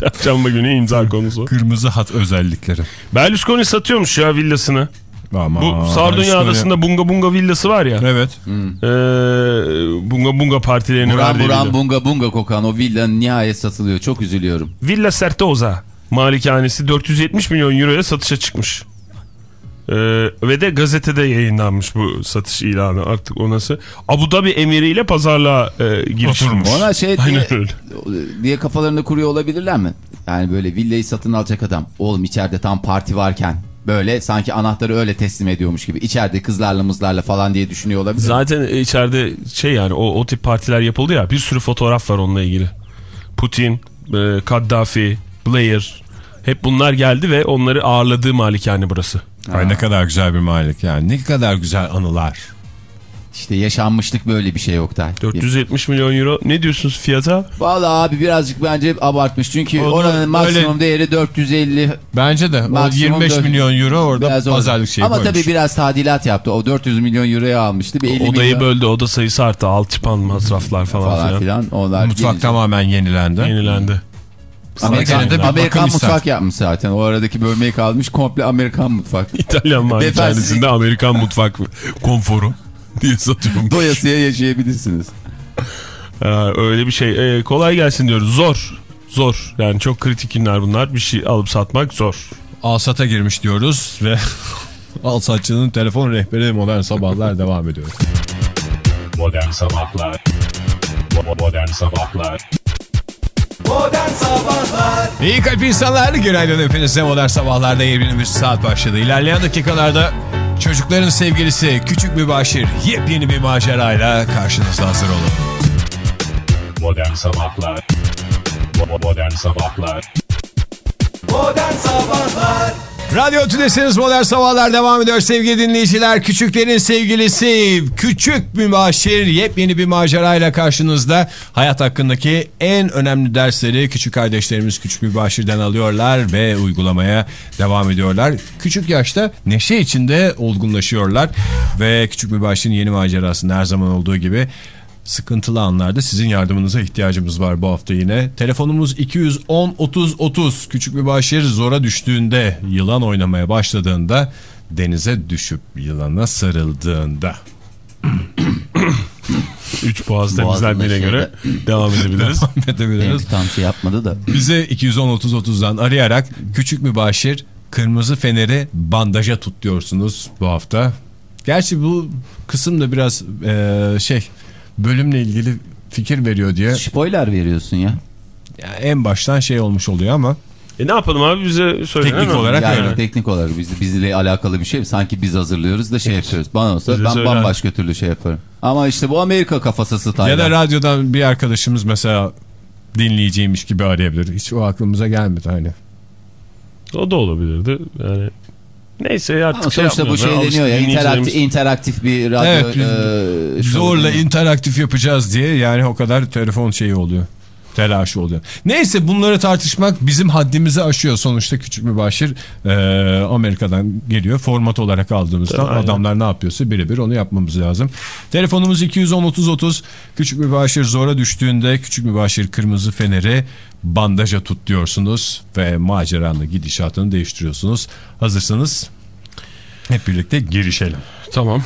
[SPEAKER 5] Çarşamba günü imza konusu.
[SPEAKER 3] Kırmızı hat özellikleri.
[SPEAKER 5] Berlusconi satıyormuş ya villasını.
[SPEAKER 3] Ama
[SPEAKER 5] Bu Sardunya
[SPEAKER 3] Berlusconi-
[SPEAKER 5] Adası'nda Bunga Bunga villası var ya.
[SPEAKER 3] Evet.
[SPEAKER 5] Ee, bunga Bunga partilerine
[SPEAKER 4] Buran
[SPEAKER 5] verdiği
[SPEAKER 4] buran
[SPEAKER 5] villa.
[SPEAKER 4] bunga bunga kokan o villanın nihayet satılıyor. Çok üzülüyorum.
[SPEAKER 5] Villa Sertoza malikanesi 470 milyon euroya satışa çıkmış. Ee, ve de gazetede yayınlanmış bu satış ilanı artık o nasıl. Abu Dhabi emiriyle pazarlığa e, girişilmiş.
[SPEAKER 4] Ona şey diye, diye kafalarında kuruyor olabilirler mi? Yani böyle villayı satın alacak adam. Oğlum içeride tam parti varken böyle sanki anahtarı öyle teslim ediyormuş gibi. İçeride kızlarla mızlarla falan diye düşünüyor olabilir.
[SPEAKER 5] Zaten içeride şey yani o, o tip partiler yapıldı ya bir sürü fotoğraf var onunla ilgili. Putin, e, Kaddafi, Blair hep bunlar geldi ve onları ağırladığı malikane burası.
[SPEAKER 3] Ay ne kadar güzel bir malik yani. Ne kadar güzel anılar.
[SPEAKER 4] İşte yaşanmışlık böyle bir şey yok da.
[SPEAKER 5] 470 milyon euro ne diyorsunuz fiyata?
[SPEAKER 4] Vallahi abi birazcık bence abartmış. Çünkü
[SPEAKER 3] Onu
[SPEAKER 4] oranın maksimum
[SPEAKER 3] öyle-
[SPEAKER 4] değeri 450
[SPEAKER 3] Bence de. O
[SPEAKER 4] Maksimum
[SPEAKER 3] 25
[SPEAKER 4] dört-
[SPEAKER 3] milyon euro orada pazarlık şeyi
[SPEAKER 4] Ama
[SPEAKER 3] koymuş.
[SPEAKER 4] tabii biraz tadilat yaptı. O 400 milyon euroya almıştı. Bir 50
[SPEAKER 5] Odayı
[SPEAKER 4] milyon
[SPEAKER 5] böldü oda sayısı arttı alçıpan masraflar falan,
[SPEAKER 4] falan
[SPEAKER 5] filan.
[SPEAKER 4] filan. Onlar
[SPEAKER 3] Mutfak
[SPEAKER 4] gelince-
[SPEAKER 3] tamamen yenilendi.
[SPEAKER 5] Yenilendi.
[SPEAKER 3] Bir
[SPEAKER 4] Amerikan mutfak yapmış zaten. O aradaki bölmeyi kalmış komple Amerikan mutfak.
[SPEAKER 5] İtalyan malikanesinde Amerikan mutfak konforu diye satıyorum.
[SPEAKER 4] Doyasıya yaşayabilirsiniz.
[SPEAKER 5] Ha, öyle bir şey. Ee, kolay gelsin diyoruz. Zor. Zor. Yani çok kritik günler bunlar. Bir şey alıp satmak zor.
[SPEAKER 3] Alsat'a girmiş diyoruz ve Alsatçı'nın telefon rehberi modern sabahlar devam ediyor.
[SPEAKER 1] Modern Sabahlar Modern Sabahlar
[SPEAKER 2] Modern Sabahlar.
[SPEAKER 3] İyi kalp insanlar günaydın hepinize. Modern sabahlarda yeni bir saat başladı. İlerleyen dakikalarda çocukların sevgilisi Küçük Mübaşir yepyeni bir macerayla karşınızda hazır olun.
[SPEAKER 1] Modern Sabahlar. Modern Sabahlar.
[SPEAKER 2] Modern Sabahlar
[SPEAKER 3] Radyo Tülesi'niz Modern Sabahlar devam ediyor sevgili dinleyiciler. Küçüklerin sevgilisi Küçük Mübaşir yepyeni bir macerayla karşınızda. Hayat hakkındaki en önemli dersleri küçük kardeşlerimiz Küçük Mübaşir'den alıyorlar ve uygulamaya devam ediyorlar. Küçük yaşta neşe içinde olgunlaşıyorlar ve Küçük Mübaşir'in yeni macerasında her zaman olduğu gibi sıkıntılı anlarda sizin yardımınıza ihtiyacımız var bu hafta yine. Telefonumuz 210 30 30. Küçük bir başır zora düştüğünde, yılan oynamaya başladığında, denize düşüp yılana sarıldığında.
[SPEAKER 5] Üç boğaz
[SPEAKER 4] Boğazında
[SPEAKER 5] temizlendiğine göre devam edebiliriz.
[SPEAKER 3] edebiliriz.
[SPEAKER 4] Benimki tam şey yapmadı da.
[SPEAKER 3] Bize 210 30 30'dan arayarak küçük mübaşir kırmızı feneri bandaja tut diyorsunuz bu hafta. Gerçi bu kısım da biraz eee, şey bölümle ilgili fikir veriyor diye
[SPEAKER 4] Spoiler veriyorsun ya.
[SPEAKER 3] yani en baştan şey olmuş oluyor ama
[SPEAKER 5] e ne yapalım abi bize söyle.
[SPEAKER 3] Teknik
[SPEAKER 5] mi?
[SPEAKER 3] olarak
[SPEAKER 4] Yani
[SPEAKER 3] öyle.
[SPEAKER 4] teknik olarak biz, bizle alakalı bir şey mi? Sanki biz hazırlıyoruz da şey yapıyoruz. Bana olsa
[SPEAKER 5] Bize
[SPEAKER 4] ben
[SPEAKER 5] söyler.
[SPEAKER 4] bambaşka türlü şey yaparım. Ama işte bu Amerika kafası style.
[SPEAKER 3] Ya da radyodan bir arkadaşımız mesela dinleyeceğiymiş gibi arayabilir. Hiç o aklımıza gelmedi hani.
[SPEAKER 5] O da olabilirdi. Yani neyse artık
[SPEAKER 4] Ama
[SPEAKER 5] şey
[SPEAKER 4] sonuçta bu şey deniyor ya interaktif, interaktif bir radyo.
[SPEAKER 3] Evet,
[SPEAKER 4] e,
[SPEAKER 3] Zorla interaktif yapacağız diye yani o kadar telefon şeyi oluyor. Telaşı oluyor. Neyse bunları tartışmak bizim haddimizi aşıyor. Sonuçta küçük mübaşir e, Amerika'dan geliyor. Format olarak aldığımızda
[SPEAKER 5] Aynen.
[SPEAKER 3] adamlar ne yapıyorsa birebir onu yapmamız lazım. Telefonumuz 210-30-30. Küçük mübaşir zora düştüğünde küçük mübaşir kırmızı feneri bandaja tut diyorsunuz. Ve maceranın gidişatını değiştiriyorsunuz. Hazırsanız hep birlikte girişelim.
[SPEAKER 5] Tamam.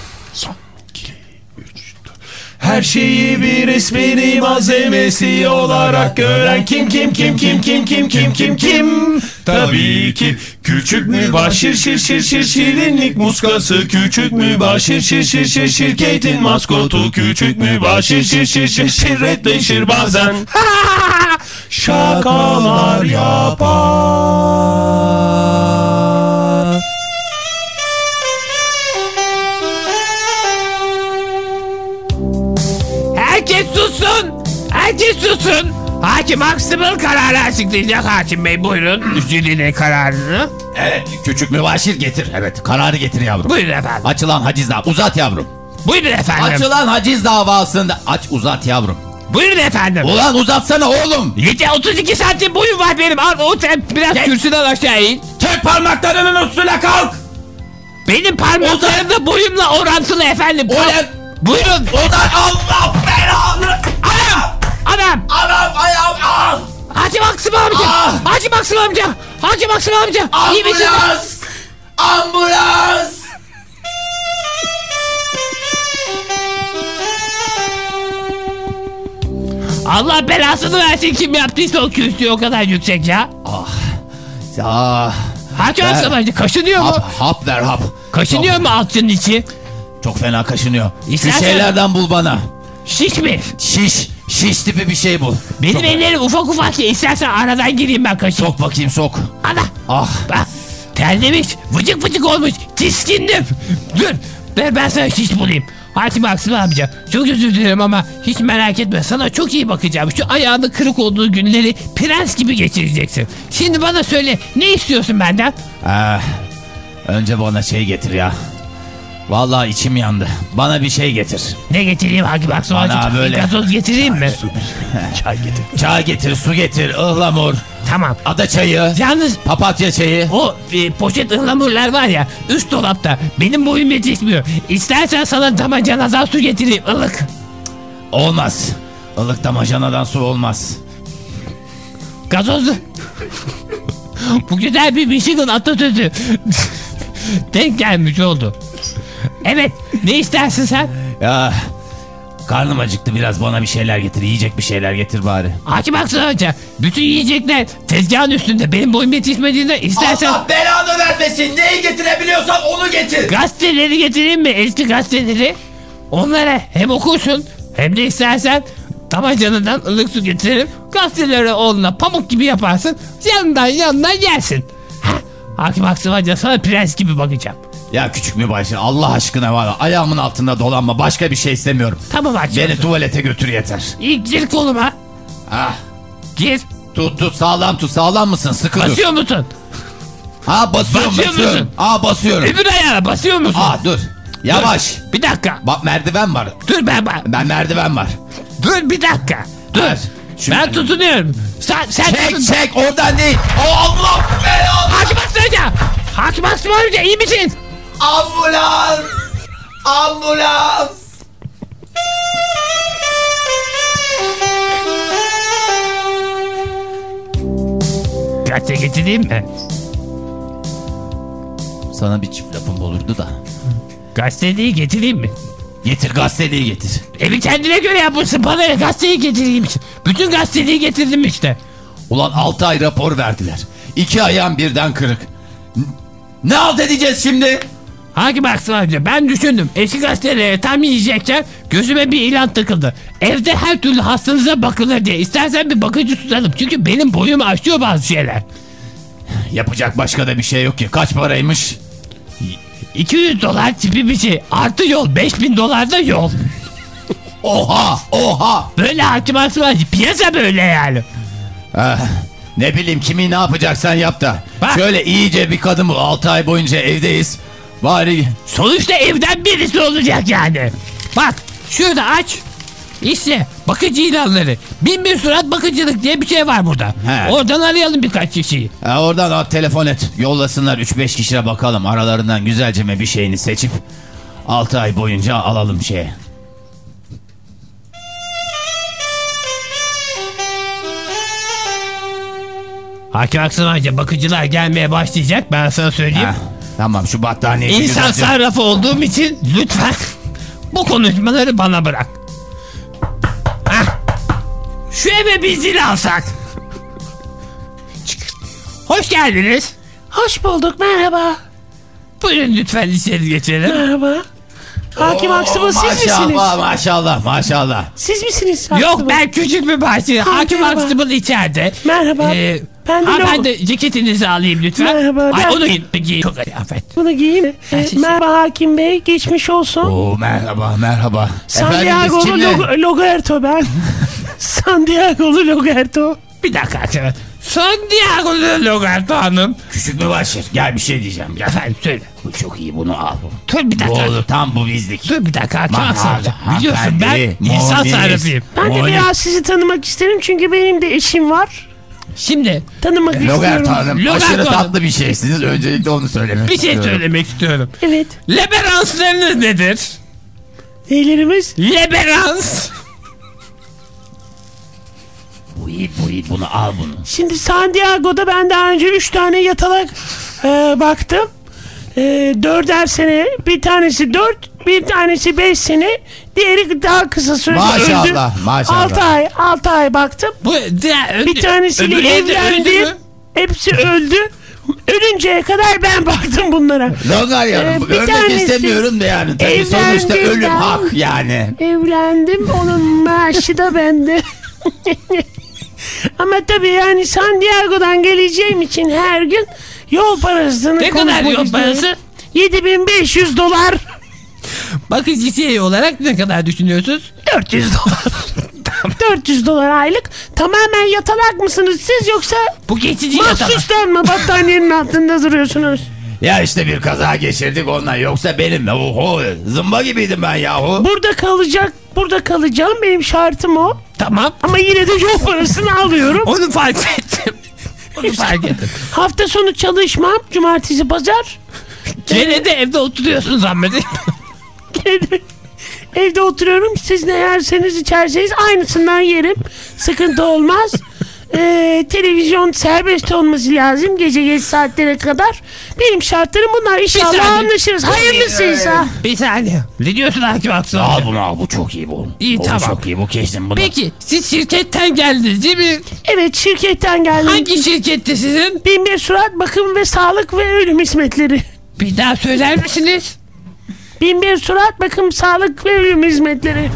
[SPEAKER 3] Her şeyi bir ismini malzemesi olarak gören kim kim kim kim kim kim kim kim kim? Tabii ki küçük mübaşir şir şir şir şirinlik muskası Küçük mübaşir şir şir şir şirketin maskotu Küçük mübaşir şir şir şir şirretleşir bazen. Şakalar yapar
[SPEAKER 7] Sussun. Hakim Aksım'ın kararı açıklayacak Hakim Bey. Buyurun. Jürinin kararını.
[SPEAKER 4] Evet küçük mübaşir getir. Evet kararı getir yavrum.
[SPEAKER 7] Buyurun efendim.
[SPEAKER 4] Açılan haciz davası. Uzat yavrum.
[SPEAKER 7] Buyurun efendim.
[SPEAKER 4] Açılan haciz davasında. Aç uzat yavrum.
[SPEAKER 7] Buyurun efendim.
[SPEAKER 4] Ulan uzatsana oğlum.
[SPEAKER 7] Yedi 32 santim boyum var benim. Al o biraz kürsüden aşağı in.
[SPEAKER 4] Tek parmaklarının üstüne kalk.
[SPEAKER 7] Benim parmaklarım da boyumla orantılı efendim.
[SPEAKER 4] Ulan.
[SPEAKER 7] Buyurun.
[SPEAKER 4] Ulan Allah belanı.
[SPEAKER 7] Anam. Anam.
[SPEAKER 4] Ayağım al.
[SPEAKER 7] Hakim Aksım amca.
[SPEAKER 4] Ah.
[SPEAKER 7] Hakim Aksım amca. Hakim Aksım amca. İyi misin?
[SPEAKER 4] Ambulans. Ambulans.
[SPEAKER 7] Allah belasını versin kim yaptıysa o kürsüyü o kadar yüksek ya.
[SPEAKER 4] Ya.
[SPEAKER 7] Hakim
[SPEAKER 4] Ver.
[SPEAKER 7] Amca kaşınıyor mu?
[SPEAKER 4] Hap, hap ver hap.
[SPEAKER 7] Kaşınıyor
[SPEAKER 4] çok,
[SPEAKER 7] mu altının içi?
[SPEAKER 4] Çok fena kaşınıyor.
[SPEAKER 7] İstersen-
[SPEAKER 4] şeylerden bul bana.
[SPEAKER 7] Şiş mi?
[SPEAKER 4] Şiş. Şiş tipi bir şey bul.
[SPEAKER 7] Benim
[SPEAKER 4] Sok-
[SPEAKER 7] ellerim ufak ufak ya. İstersen aradan gireyim ben kaşıyım.
[SPEAKER 4] Sok bakayım sok.
[SPEAKER 7] Ana.
[SPEAKER 4] Ah.
[SPEAKER 7] Bak. Terlemiş. Vıcık vıcık olmuş. Tiskindim. Dur. Ben, ben sana şiş bulayım. Hatim Aksım amca. Çok özür dilerim ama hiç merak etme. Sana çok iyi bakacağım. Şu ayağını kırık olduğu günleri prens gibi geçireceksin. Şimdi bana söyle. Ne istiyorsun benden?
[SPEAKER 4] Ah, önce bana şey getir ya. Vallahi içim yandı. Bana bir şey getir.
[SPEAKER 7] Ne getireyim Hakim Aksım
[SPEAKER 4] Bana böyle-
[SPEAKER 7] gazoz getireyim mi?
[SPEAKER 4] Çay getir. Çay getir, su getir, ıhlamur,
[SPEAKER 7] Tamam.
[SPEAKER 4] ada çayı,
[SPEAKER 7] Yalnız
[SPEAKER 4] papatya çayı.
[SPEAKER 7] O e, poşet ıhlamurlar var ya üst dolapta benim boyum yetişmiyor. İstersen sana damacanadan su getireyim ılık.
[SPEAKER 4] Olmaz. Ilık damacanadan su olmaz.
[SPEAKER 7] Gazozlu. Bu güzel bir Michigan atasözü. Denk gelmiş oldu. Evet ne istersin sen?
[SPEAKER 4] Ya karnım acıktı biraz bana bir şeyler getir. Yiyecek bir şeyler getir bari.
[SPEAKER 7] Hakim Aksın Hoca bütün yiyecekler tezgahın üstünde benim boyum yetişmediğinde istersen
[SPEAKER 4] belanı vermesin. Neyi getirebiliyorsan onu getir.
[SPEAKER 7] gazeteleri getireyim mi eski gazeteleri? Onlara hem okursun hem de istersen damacanadan ılık su getiririm. Gazeteleri onunla pamuk gibi yaparsın. Yandan yandan yersin. Hakim Aksım Hoca sana prens gibi bakacağım.
[SPEAKER 4] Ya küçük mübaşir Allah aşkına var. ya, Ayağımın altında dolanma. Başka bir şey istemiyorum.
[SPEAKER 7] Tamam Hakim
[SPEAKER 4] Beni tuvalete götür yeter.
[SPEAKER 7] İlk gir koluma.
[SPEAKER 4] Ah,
[SPEAKER 7] Gir.
[SPEAKER 4] tut tut sağlam tut. Sağlam mısın? Sıkı dur.
[SPEAKER 7] Basıyor musun?
[SPEAKER 4] Ha basıyorum
[SPEAKER 7] Basıyor
[SPEAKER 4] basıyorum.
[SPEAKER 7] musun?
[SPEAKER 4] Aa basıyorum.
[SPEAKER 7] Öbür ayağına basıyor musun?
[SPEAKER 4] Aa dur. Yavaş.
[SPEAKER 7] Bir dakika.
[SPEAKER 4] Bak merdiven var.
[SPEAKER 7] Dur ben bak.
[SPEAKER 4] Ben merdiven var.
[SPEAKER 7] Dur bir dakika. Dur.
[SPEAKER 4] Ver. Şu-
[SPEAKER 7] Ben tutunuyorum. Sen sen
[SPEAKER 4] Çek
[SPEAKER 7] tutun.
[SPEAKER 4] çek oradan değil. O Allah belanı.
[SPEAKER 7] Hakim Aksım Hoca. Hakim Aksım Hoca iyi misin?
[SPEAKER 4] Ambulans. Ambulans.
[SPEAKER 7] Gazete getireyim mi?
[SPEAKER 4] Sana bir çift lafım olurdu da.
[SPEAKER 7] Gazeteyi getireyim mi?
[SPEAKER 4] Getir gazeteyi getir.
[SPEAKER 7] Evi kendine göre yapmışsın. Bana ne gazeteyi getireyim. Bütün gazeteyi getirdim işte.
[SPEAKER 4] Ulan 6 ay rapor verdiler. İki ayağım birden kırık. N- Ne halt edeceğiz şimdi?
[SPEAKER 7] Hakim Aksım amca ben düşündüm. Eski gazetelere tam yiyecekken gözüme bir ilan takıldı. Evde her türlü hastanıza bakılır diye. İstersen bir bakıcı tutalım. Çünkü benim boyumu aşıyor bazı şeyler.
[SPEAKER 4] Yapacak başka da bir şey yok ki. Kaç paraymış?
[SPEAKER 7] 200 dolar tipi bir şey. Artı yol 5000 dolar da yol.
[SPEAKER 4] Oha oha.
[SPEAKER 7] Böyle hakim Aksım amca. Piyasa böyle yani.
[SPEAKER 4] Ah, ne bileyim kimi ne yapacaksan yap da.
[SPEAKER 7] Bak.
[SPEAKER 4] Şöyle iyice bir kadın bul. 6 ay boyunca evdeyiz. Bari
[SPEAKER 7] Sonuçta evden birisi olacak yani. Bak şurada aç. İşte bakıcı ilanları. Bin bir surat bakıcılık diye bir şey var burada.
[SPEAKER 4] He.
[SPEAKER 7] Oradan arayalım birkaç kişiyi.
[SPEAKER 4] Ha, oradan at, telefon et. Yollasınlar 3-5 kişiye bakalım. Aralarından güzelce bir şeyini seçip 6 ay boyunca alalım şeye.
[SPEAKER 7] Hakim Aksın Hoca bakıcılar gelmeye başlayacak ben sana söyleyeyim.
[SPEAKER 4] Ha, tamam şu battaniyeyi
[SPEAKER 7] İnsan sarrafı olduğum için lütfen bu konuşmaları bana bırak. Hah. Şu eve bir zil alsak. Hoş geldiniz.
[SPEAKER 8] Hoş bulduk merhaba.
[SPEAKER 7] Buyurun lütfen içeri geçelim.
[SPEAKER 8] Merhaba. Hakim Aksım'ın siz misiniz?
[SPEAKER 4] Maşallah maşallah maşallah.
[SPEAKER 8] Siz misiniz?
[SPEAKER 7] Yok
[SPEAKER 8] Aksım'ın?
[SPEAKER 7] ben küçük bir bahçe. Hakim. Aksım'ın içeride.
[SPEAKER 8] Merhaba.
[SPEAKER 7] Ee,
[SPEAKER 8] Ben de
[SPEAKER 7] hanımefendi ceketinizi alayım lütfen.
[SPEAKER 8] Merhaba,
[SPEAKER 7] Ay,
[SPEAKER 8] ben-
[SPEAKER 7] onu giyin. Çok kıyafet.
[SPEAKER 8] Bunu giyeyim?
[SPEAKER 7] Ben
[SPEAKER 8] Ee, merhaba Hakim Bey. Geçmiş olsun.
[SPEAKER 4] Oo merhaba merhaba.
[SPEAKER 8] Santiago'lu? Log- Logerto ben. Santiago'lu Logerto.
[SPEAKER 7] Bir dakika arkadaşlar. Santiago de Logarto Hanım.
[SPEAKER 4] Küçük mübaşir gel bir şey diyeceğim. Gel.
[SPEAKER 7] Efendim söyle.
[SPEAKER 4] Bu çok iyi bunu al.
[SPEAKER 7] Dur bir
[SPEAKER 4] Bu
[SPEAKER 7] dakika.
[SPEAKER 4] olur tam bu bizlik.
[SPEAKER 7] Dur bir dakika Hakim
[SPEAKER 4] Bak,
[SPEAKER 7] Aksın Hoca.
[SPEAKER 4] ha-
[SPEAKER 7] Biliyorsun ben insan sarrafıyım.
[SPEAKER 8] Ben de biraz sizi tanımak isterim çünkü benim de eşim var.
[SPEAKER 7] Şimdi
[SPEAKER 8] Tanımak
[SPEAKER 4] Logarto
[SPEAKER 8] istiyorum.
[SPEAKER 4] Hanım
[SPEAKER 7] Logarto
[SPEAKER 4] aşırı
[SPEAKER 7] Hanım.
[SPEAKER 4] tatlı bir şeysiniz. Öncelikle onu söylemek
[SPEAKER 7] bir şey
[SPEAKER 4] istiyorum.
[SPEAKER 7] söylemek istiyorum.
[SPEAKER 8] Evet.
[SPEAKER 7] Leberanslarınız nedir?
[SPEAKER 8] Neylerimiz?
[SPEAKER 7] Leberans.
[SPEAKER 4] Bu iyi bu iyi bunu al bunu.
[SPEAKER 8] Şimdi Santiago'da ben daha önce 3 tane yatalak e, baktım. E, dörder sene. Bir tanesi 4, bir tanesi 5 sene. Diğeri daha kısa sürede
[SPEAKER 4] Maşallah,
[SPEAKER 8] öldü.
[SPEAKER 4] maşallah.
[SPEAKER 8] 6 ay, 6 ay baktım.
[SPEAKER 7] Bu diğer,
[SPEAKER 8] Bir tanesiyle
[SPEAKER 7] öbürü öldü- öldü mü?
[SPEAKER 8] Hepsi öldü. Ölünceye kadar ben baktım bunlara.
[SPEAKER 4] Logar
[SPEAKER 8] Ee,
[SPEAKER 4] yanım.
[SPEAKER 8] bir
[SPEAKER 4] Ölmek istemiyorum da yani. Tabii sonuçta ölüm
[SPEAKER 8] ben.
[SPEAKER 4] hak yani.
[SPEAKER 8] Evlendim. Onun maaşı da bende. Ama tabii yani Santiago'dan geleceğim için her gün yol parasını
[SPEAKER 7] Ne kadar yol parası?
[SPEAKER 8] 7500 dolar.
[SPEAKER 7] Bakıcı olarak ne kadar düşünüyorsunuz?
[SPEAKER 8] 400 dolar. 400 dolar aylık. Tamamen yatalak mısınız siz yoksa
[SPEAKER 7] Bu geçici yatalak.
[SPEAKER 8] mahsustan mı battaniyenin altında duruyorsunuz?
[SPEAKER 4] Ya işte bir kaza geçirdik ondan. Yoksa benim. Oho, zımba gibiydim ben yahu.
[SPEAKER 8] Burada kalacak, burada kalacağım. Benim şartım o.
[SPEAKER 7] Tamam.
[SPEAKER 8] Ama yine de yol parasını alıyorum.
[SPEAKER 7] Onu fark ettim. Onu fark ettim.
[SPEAKER 8] Hafta sonu çalışmam. Cumartesi, pazar.
[SPEAKER 7] Gene de evde oturuyorsun zahmet.
[SPEAKER 8] Gene de Evde oturuyorum. Siz ne yerseniz içerseniz aynısından yerim. Sıkıntı olmaz. Ee, televizyon serbest olması lazım gece geç saatlere kadar. Benim şartlarım bunlar. İnşallah
[SPEAKER 7] saniye.
[SPEAKER 8] anlaşırız. Hayırlısıysa.
[SPEAKER 7] Bir saniye. Ne diyorsun Hakim Aksın
[SPEAKER 4] Al bunu al bu çok iyi bu.
[SPEAKER 7] İyi,
[SPEAKER 4] bu
[SPEAKER 7] tamam.
[SPEAKER 4] çok iyi bu kesin bunu.
[SPEAKER 7] Peki siz şirketten geldiniz değil mi?
[SPEAKER 8] Evet şirketten geldim.
[SPEAKER 7] Hangi şirkette sizin?
[SPEAKER 8] Bin bir surat bakım ve sağlık ve ölüm hizmetleri.
[SPEAKER 7] Bir daha söyler misiniz?
[SPEAKER 8] Bin bir surat bakım sağlık ve ölüm hizmetleri.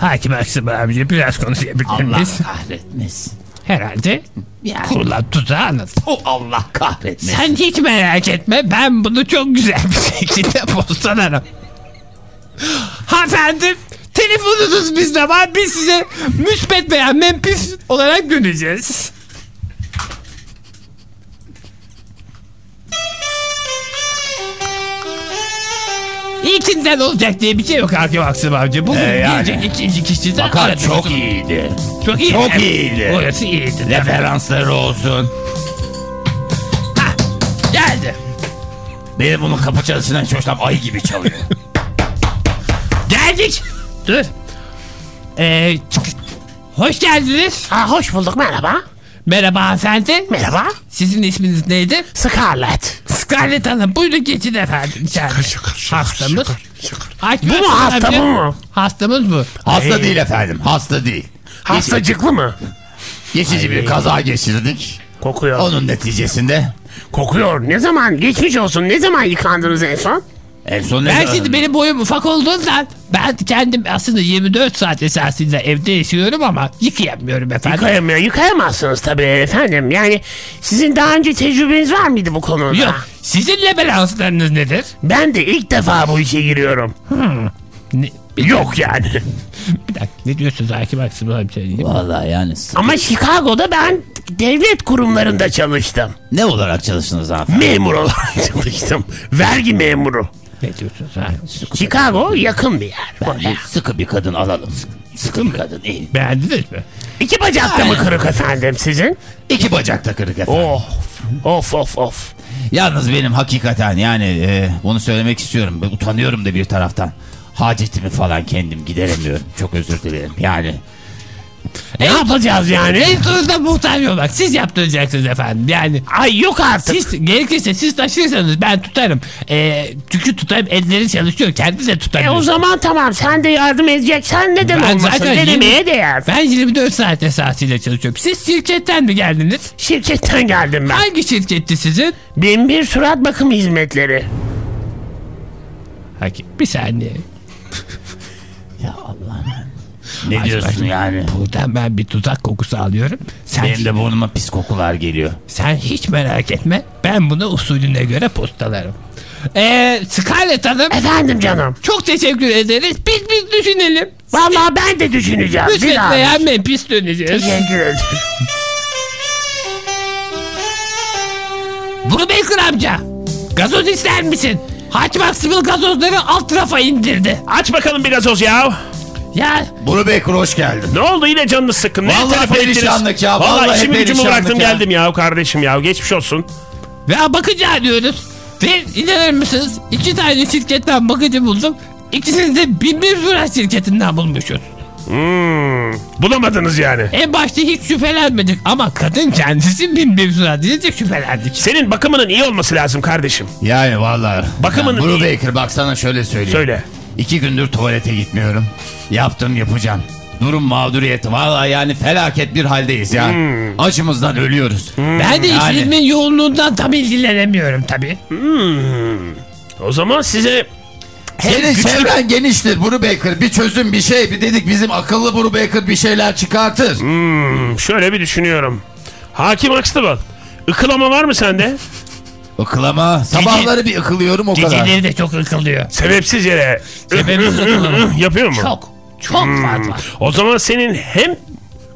[SPEAKER 7] Hakim Aksın abici biraz konuşabilir
[SPEAKER 4] Allah
[SPEAKER 7] miyiz?
[SPEAKER 4] kahretmesin.
[SPEAKER 7] Herhalde kurulan tuzağı anladın.
[SPEAKER 4] O Allah kahretmesin.
[SPEAKER 7] Sen hiç merak etme ben bunu çok güzel bir şekilde postalarım. Hanımefendi telefonunuz bizde var biz size müspet veya menpis olarak döneceğiz. İlkinden olacak diye bir şey yok Hakim Aksım amca. Bugün
[SPEAKER 4] Ee, yani.
[SPEAKER 7] gelecek ikinci kişi de
[SPEAKER 4] Fakat
[SPEAKER 7] aradı.
[SPEAKER 4] çok iyiydi.
[SPEAKER 7] Çok iyi.
[SPEAKER 4] çok iyiydi.
[SPEAKER 7] Orası iyiydi.
[SPEAKER 4] Referansları olsun.
[SPEAKER 7] Hah, geldi.
[SPEAKER 4] Benim bunun kapı çalısından hiç. Ay gibi çalıyor.
[SPEAKER 7] Geldik. Dur. Ee, hoş geldiniz.
[SPEAKER 8] Ha, hoş bulduk merhaba.
[SPEAKER 7] Merhaba hanımefendi.
[SPEAKER 8] Merhaba.
[SPEAKER 7] Sizin isminiz neydi?
[SPEAKER 8] Scarlett.
[SPEAKER 7] Scarlett Hanım. Buyurun geçin efendim. içeride. Hastamız. Hakim
[SPEAKER 8] Bu mu hasta, mu?
[SPEAKER 7] Hastamız bu.
[SPEAKER 4] Hasta değil efendim. Hasta değil.
[SPEAKER 8] Hastacıklı mı?
[SPEAKER 4] Geçici bir kaza geçirdik.
[SPEAKER 8] Kokuyor.
[SPEAKER 4] Onun neticesinde
[SPEAKER 8] Kokuyor. Ne zaman? Geçmiş olsun. Ne zaman yıkandınız en son?
[SPEAKER 4] en son ne
[SPEAKER 7] Ben
[SPEAKER 4] zaman-
[SPEAKER 7] şimdi benim boyum ufak olduğundan ben kendim aslında 24 saat esasında evde yaşıyorum ama yıkayamıyorum efendim.
[SPEAKER 8] Yıkayamıyor. Yıkayamazsınız tabii efendim. Yani sizin daha önce tecrübeniz var mıydı bu konuda?
[SPEAKER 7] Yok. Sizin leberanslarınız nedir?
[SPEAKER 8] Ben de ilk defa bu işe giriyorum.
[SPEAKER 7] Ne,
[SPEAKER 8] Yok yani.
[SPEAKER 7] bir dakika ne diyorsunuz Hakim Aksın amca?
[SPEAKER 4] Vallahi yani
[SPEAKER 8] Ama Chicago'da ben devlet kurumlarında çalıştım.
[SPEAKER 4] ne olarak çalıştınız hanımefendi?
[SPEAKER 8] Memur olarak çalıştım. Vergi memuru.
[SPEAKER 7] Ne diyorsunuz ha?
[SPEAKER 8] Chicago yakın bir yer. Böyle.
[SPEAKER 4] Sıkı bir kadın alalım. Sıkı bir kadın iyi.
[SPEAKER 7] Beğendiniz mi?
[SPEAKER 8] İki bacakta mı kırık efendim sizin?
[SPEAKER 4] İki bacakta kırık efendim.
[SPEAKER 8] Of. Of of of.
[SPEAKER 4] Yalnız benim hakikaten yani e, bunu söylemek istiyorum. Ben utanıyorum da bir taraftan. Hacetimi falan kendim gideremiyorum. Çok özür dilerim. Yani
[SPEAKER 8] Ne yapacağız yani?
[SPEAKER 7] En sonunda muhtaç olmak. Siz yaptıracaksınız efendim. Yani
[SPEAKER 8] Ay yok artık.
[SPEAKER 7] siz gerekirse siz taşırsanız ben tutarım. Ee, tükü tutayım elleri çalışıyor. Kendi de
[SPEAKER 8] E o zaman tamam sen de yardım edeceksen neden
[SPEAKER 7] Ben
[SPEAKER 8] olmasın?
[SPEAKER 7] zaten
[SPEAKER 8] Denemeye
[SPEAKER 7] yirmi-
[SPEAKER 8] değer.
[SPEAKER 7] Ben 24 saat esasıyla çalışıyorum. Siz şirketten mi geldiniz?
[SPEAKER 8] Şirketten geldim ben.
[SPEAKER 7] Hangi şirketti sizin?
[SPEAKER 8] Bin bir surat bakım hizmetleri.
[SPEAKER 7] Hakim bir saniye.
[SPEAKER 4] ya Allah'ım. Ne diyorsun yani?
[SPEAKER 7] Buradan ben bir tuzak kokusu alıyorum. Sen,
[SPEAKER 4] Benim de burnuma pis kokular geliyor.
[SPEAKER 7] sen hiç merak etme. Ben bunu usulüne göre postalarım. Ee, Scarlett Hanım.
[SPEAKER 8] Efendim canım.
[SPEAKER 7] Çok teşekkür ederiz. Biz biz düşünelim.
[SPEAKER 8] Vallahi ben de düşüneceğim.
[SPEAKER 7] Lütfen beğenmeyin pis döneceğiz.
[SPEAKER 8] Teşekkür ederim.
[SPEAKER 7] Bunu Baker amca. Gazoz ister misin? Haç Maximal gazozları alt rafa indirdi.
[SPEAKER 5] Aç bakalım bir gazoz ya.
[SPEAKER 7] Ya
[SPEAKER 4] Buru Baker hoş geldin.
[SPEAKER 5] Ne oldu yine canınız sıkkın? Ne
[SPEAKER 4] Vallahi
[SPEAKER 5] telefon ettiniz?
[SPEAKER 4] perişanlık ya,
[SPEAKER 5] Vallahi,
[SPEAKER 4] vallahi
[SPEAKER 5] işimi gücümü bıraktım
[SPEAKER 4] ya.
[SPEAKER 5] geldim ya kardeşim ya. Geçmiş olsun.
[SPEAKER 7] ve bakıcı diyoruz. Ve inanır mısınız? İki tane şirketten bakıcı buldum. İkisini de Binbir Zura şirketinden bulmuşuz.
[SPEAKER 5] Hmm, bulamadınız yani.
[SPEAKER 7] En başta hiç şüphelenmedik ama kadın kendisi Binbir Zura deyince şüphelendik.
[SPEAKER 5] Senin bakımının iyi olması lazım kardeşim.
[SPEAKER 4] Yani vallahi.
[SPEAKER 5] Bakımın
[SPEAKER 4] Ya Buru
[SPEAKER 5] iyi.
[SPEAKER 4] Baker bak sana şöyle söyleyeyim.
[SPEAKER 5] Söyle.
[SPEAKER 4] İki gündür tuvalete gitmiyorum. Yaptım yapacağım. Durum mağduriyeti. Vallahi yani felaket bir haldeyiz ya.
[SPEAKER 5] Hmm.
[SPEAKER 4] Acımızdan ölüyoruz.
[SPEAKER 7] Ben de
[SPEAKER 4] Yani.
[SPEAKER 7] işlerimin yoğunluğundan tam ilgilenemiyorum tabii.
[SPEAKER 5] O zaman size
[SPEAKER 4] Senin
[SPEAKER 5] güçlü-
[SPEAKER 4] çevren geniştir Buru Baker. Bir çözüm bir şey. Bir dedik bizim akıllı Buru Baker bir şeyler çıkartır.
[SPEAKER 5] Hmm, şöyle bir düşünüyorum. Hakim Akstıbal. Ikılama var mı sende?
[SPEAKER 4] Ikılama. Sabahları bir ıkılıyorum o kadar.
[SPEAKER 7] Geceleri de çok ıkılıyor.
[SPEAKER 5] Sebepsiz yere.
[SPEAKER 7] Sebepsiz.
[SPEAKER 5] Yapıyor mu?
[SPEAKER 7] Çok, çok fazla.
[SPEAKER 5] O zaman senin hem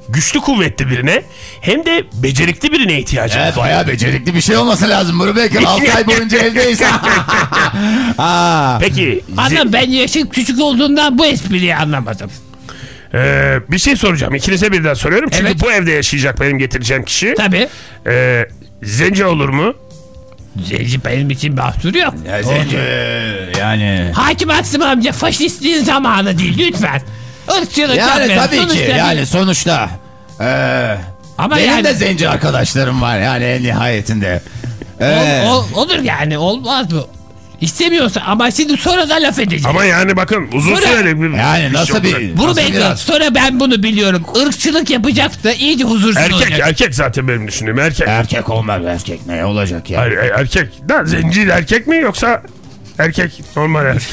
[SPEAKER 5] güçlü kuvvetli birine hem de becerikli birine ihtiyacın var.
[SPEAKER 4] Evet bayağı becerikli bir şey olması lazım Buru Baker. 6 ay boyunca evdeyiz. Aa,
[SPEAKER 5] Peki
[SPEAKER 7] Ama ben yaşım küçük olduğundan bu espriyi anlamadım.
[SPEAKER 5] Ee, bir şey soracağım. İkinize birden soruyorum. Çünkü
[SPEAKER 7] Evet.
[SPEAKER 5] bu evde yaşayacak benim getireceğim kişi.
[SPEAKER 7] Tabii.
[SPEAKER 5] Ee, zenci olur mu?
[SPEAKER 7] Zenci benim için mahsur yok.
[SPEAKER 4] ya sence yani...
[SPEAKER 7] Hakim Aksım amca faşistliğin zamanı değil lütfen. Irkçılık
[SPEAKER 4] Yani
[SPEAKER 7] yapmayalım.
[SPEAKER 4] tabii
[SPEAKER 7] Sonuçta
[SPEAKER 4] ki yani sonuçta. Ee,
[SPEAKER 7] Ama
[SPEAKER 4] benim
[SPEAKER 7] yani
[SPEAKER 4] de zenci arkadaşlarım var yani en nihayetinde. Ee,
[SPEAKER 7] ol, ol- olur yani olmaz mı? İstemiyorsa ama şimdi sonra da laf edeceğim.
[SPEAKER 5] Ama yani bakın uzun
[SPEAKER 7] Böyle-
[SPEAKER 5] süreli bir
[SPEAKER 4] yani nasıl
[SPEAKER 5] yok.
[SPEAKER 4] bir...
[SPEAKER 7] Bunu
[SPEAKER 4] nasıl
[SPEAKER 7] bekle.
[SPEAKER 4] biraz-
[SPEAKER 7] Sonra ben bunu biliyorum. Irkçılık yapacak da iyice huzursuz
[SPEAKER 5] Erkek
[SPEAKER 7] olacak.
[SPEAKER 5] erkek zaten benim düşündüğüm erkek.
[SPEAKER 4] Erkek olmaz erkek ne olacak ya?
[SPEAKER 5] Hayır erkek. Da zenci erkek mi yoksa erkek normal erkek.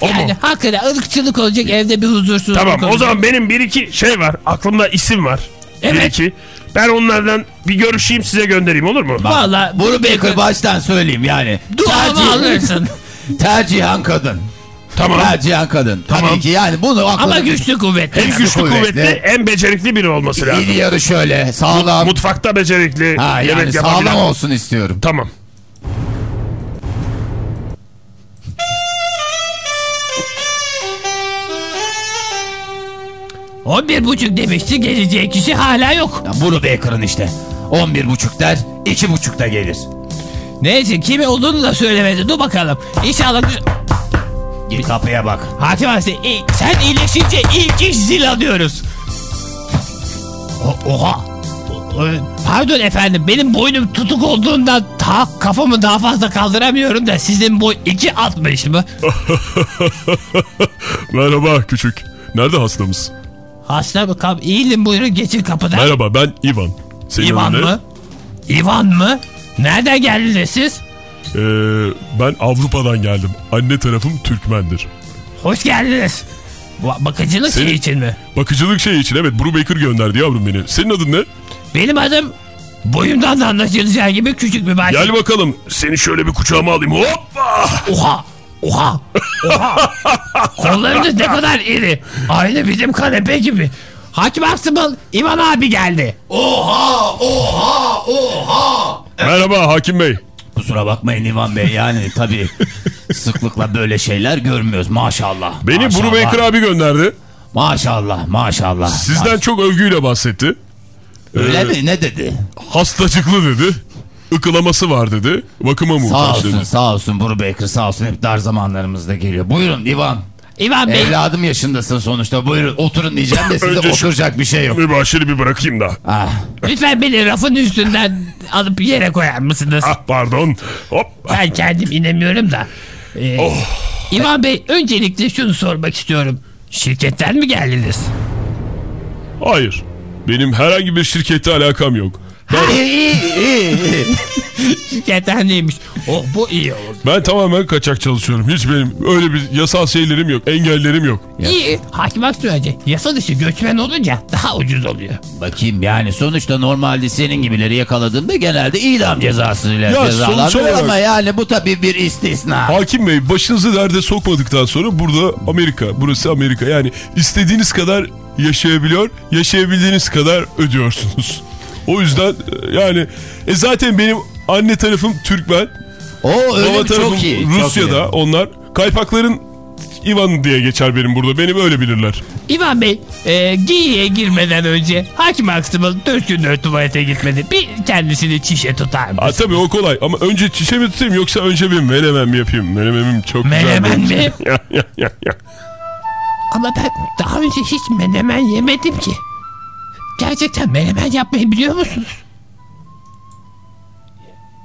[SPEAKER 5] O
[SPEAKER 7] Yani
[SPEAKER 5] mu?
[SPEAKER 7] hakikaten ırkçılık olacak evde bir huzursuzluk
[SPEAKER 5] Tamam o
[SPEAKER 7] olacak.
[SPEAKER 5] zaman benim bir iki şey var. Aklımda isim var. Bir
[SPEAKER 7] Evet.
[SPEAKER 5] iki. Ben onlardan bir görüşeyim size göndereyim olur mu?
[SPEAKER 7] Valla
[SPEAKER 4] Bunu Baker baştan söyleyeyim yani.
[SPEAKER 7] duamı alırsın.
[SPEAKER 4] tercihan kadın.
[SPEAKER 5] Tamam.
[SPEAKER 4] Tercihan kadın.
[SPEAKER 5] Tamam.
[SPEAKER 4] Tabii ki yani bunu aklına...
[SPEAKER 7] Ama güçlü kuvvetli.
[SPEAKER 5] Hem güçlü kuvvetli hem becerikli biri olması lazım.
[SPEAKER 4] İri yarı şöyle sağlam.
[SPEAKER 5] Mutfakta becerikli.
[SPEAKER 4] ha yani
[SPEAKER 5] yemek
[SPEAKER 4] sağlam olsun istiyorum.
[SPEAKER 5] Tamam.
[SPEAKER 7] On bir buçuk demişti geleceği kişi hala yok.
[SPEAKER 4] Ya bunu Baker'ın işte. 11 buçuk der, iki buçukta gelir.
[SPEAKER 7] Neyse kimi olduğunu da söylemedi. Dur bakalım. İnşallah
[SPEAKER 4] Git kapıya bak.
[SPEAKER 7] Hakim ilk- sen iyileşince ilk iş zil alıyoruz. O- oha. O- Pardon efendim benim boynum tutuk olduğundan ta, kafamı daha fazla kaldıramıyorum da sizin boy 2.60 mı?
[SPEAKER 1] Merhaba küçük. Nerede hastamız?
[SPEAKER 7] Hasta mı? Kap İyiyim buyurun geçin kapıdan.
[SPEAKER 1] Merhaba ben Ivan. Senin
[SPEAKER 7] İvan mı? İvan mı? Nereden geldiniz siz?
[SPEAKER 1] Ee, ben Avrupa'dan geldim. Anne tarafım Türkmendir.
[SPEAKER 7] Hoş geldiniz. Bakıcılık
[SPEAKER 1] Senin-
[SPEAKER 7] şey için mi?
[SPEAKER 1] Bakıcılık şey için evet Bru Baker gönderdi yavrum beni. Senin adın ne?
[SPEAKER 7] Benim adım boyumdan da anlaşılacağı gibi küçük bir başlık.
[SPEAKER 5] Gel bakalım. Seni şöyle bir kucağıma alayım. Hoppa.
[SPEAKER 7] Oha! Oha! Oha! Kollarınız ne kadar iri. Aynı bizim kanepe gibi. Hakim Aksımıl, İvan abi geldi.
[SPEAKER 4] Oha, oha, oha.
[SPEAKER 1] Merhaba Hakim Bey.
[SPEAKER 4] kusura bakmayın İvan Bey yani tabii sıklıkla böyle şeyler görmüyoruz maşallah.
[SPEAKER 5] Beni
[SPEAKER 4] maşallah.
[SPEAKER 5] Brubaker abi gönderdi.
[SPEAKER 4] Maşallah maşallah.
[SPEAKER 5] Sizden çok övgüyle bahsetti.
[SPEAKER 4] Öyle
[SPEAKER 5] Ee,
[SPEAKER 4] mi ne dedi?
[SPEAKER 5] Hastacıklı dedi. Ikılaması var dedi. Bakıma
[SPEAKER 4] Sağ
[SPEAKER 5] muhtaç
[SPEAKER 4] olsun
[SPEAKER 5] dedi.
[SPEAKER 4] sağ olsun Brubaker sağ olsun hep dar zamanlarımızda geliyor. Buyurun İvan.
[SPEAKER 7] İvan Bey.
[SPEAKER 4] Evladım yaşındasın sonuçta buyurun oturun diyeceğim de
[SPEAKER 5] şu-
[SPEAKER 4] oturacak bir şey yok.
[SPEAKER 5] Mübaşiri bir bırakayım da.
[SPEAKER 4] Ah.
[SPEAKER 7] Lütfen beni rafın üstünden alıp yere koyar mısınız?
[SPEAKER 5] Ah pardon. Hop.
[SPEAKER 7] Ben kendim inemiyorum da. Ee,
[SPEAKER 5] Oh.
[SPEAKER 7] İvan Bey öncelikle şunu sormak istiyorum. Şirketten mi geldiniz?
[SPEAKER 5] Hayır. Benim herhangi bir şirkette alakam yok.
[SPEAKER 7] Şirketten neymiş? Oh bu iyi oldu.
[SPEAKER 5] ben tamamen kaçak çalışıyorum. Hiç benim öyle bir yasal şeylerim yok. Engellerim yok.
[SPEAKER 7] İyi. Hakim Aksu'ya yasa dışı göçmen olunca daha ucuz oluyor.
[SPEAKER 4] Bakayım yani sonuçta normalde senin gibileri yakaladığında genelde idam cezasıyla
[SPEAKER 5] Ya
[SPEAKER 4] cezalandırıyor
[SPEAKER 5] olarak-
[SPEAKER 4] ama yani bu tabii bir istisna.
[SPEAKER 5] Hakim Bey başınızı derde sokmadıktan sonra burada Amerika. Burası Amerika. Yani istediğiniz kadar yaşayabiliyor. Yaşayabildiğiniz kadar ödüyorsunuz. O yüzden yani e zaten benim anne tarafım Türkmen.
[SPEAKER 4] O öyle
[SPEAKER 5] Baba
[SPEAKER 4] mi?
[SPEAKER 5] tarafım
[SPEAKER 4] çok iyi. çok
[SPEAKER 5] Rusya'da
[SPEAKER 4] iyi.
[SPEAKER 5] onlar. Kaypakların Ivan diye geçer benim burada. Beni böyle bilirler.
[SPEAKER 7] İvan Bey, e, giyiye girmeden önce Hakim Aksımıl 4 gündür tuvalete gitmedi. Bir kendisini çişe tutar mı?
[SPEAKER 5] Ha tabii o kolay ama önce çişe mi tutayım yoksa önce bir menemen mi yapayım? Menemenim çok güzel.
[SPEAKER 7] Menemen mi?
[SPEAKER 5] Ya, ya, ya, ya.
[SPEAKER 7] Ama ben daha önce hiç menemen yemedim ki. Gerçekten menemen yapmayı biliyor musunuz?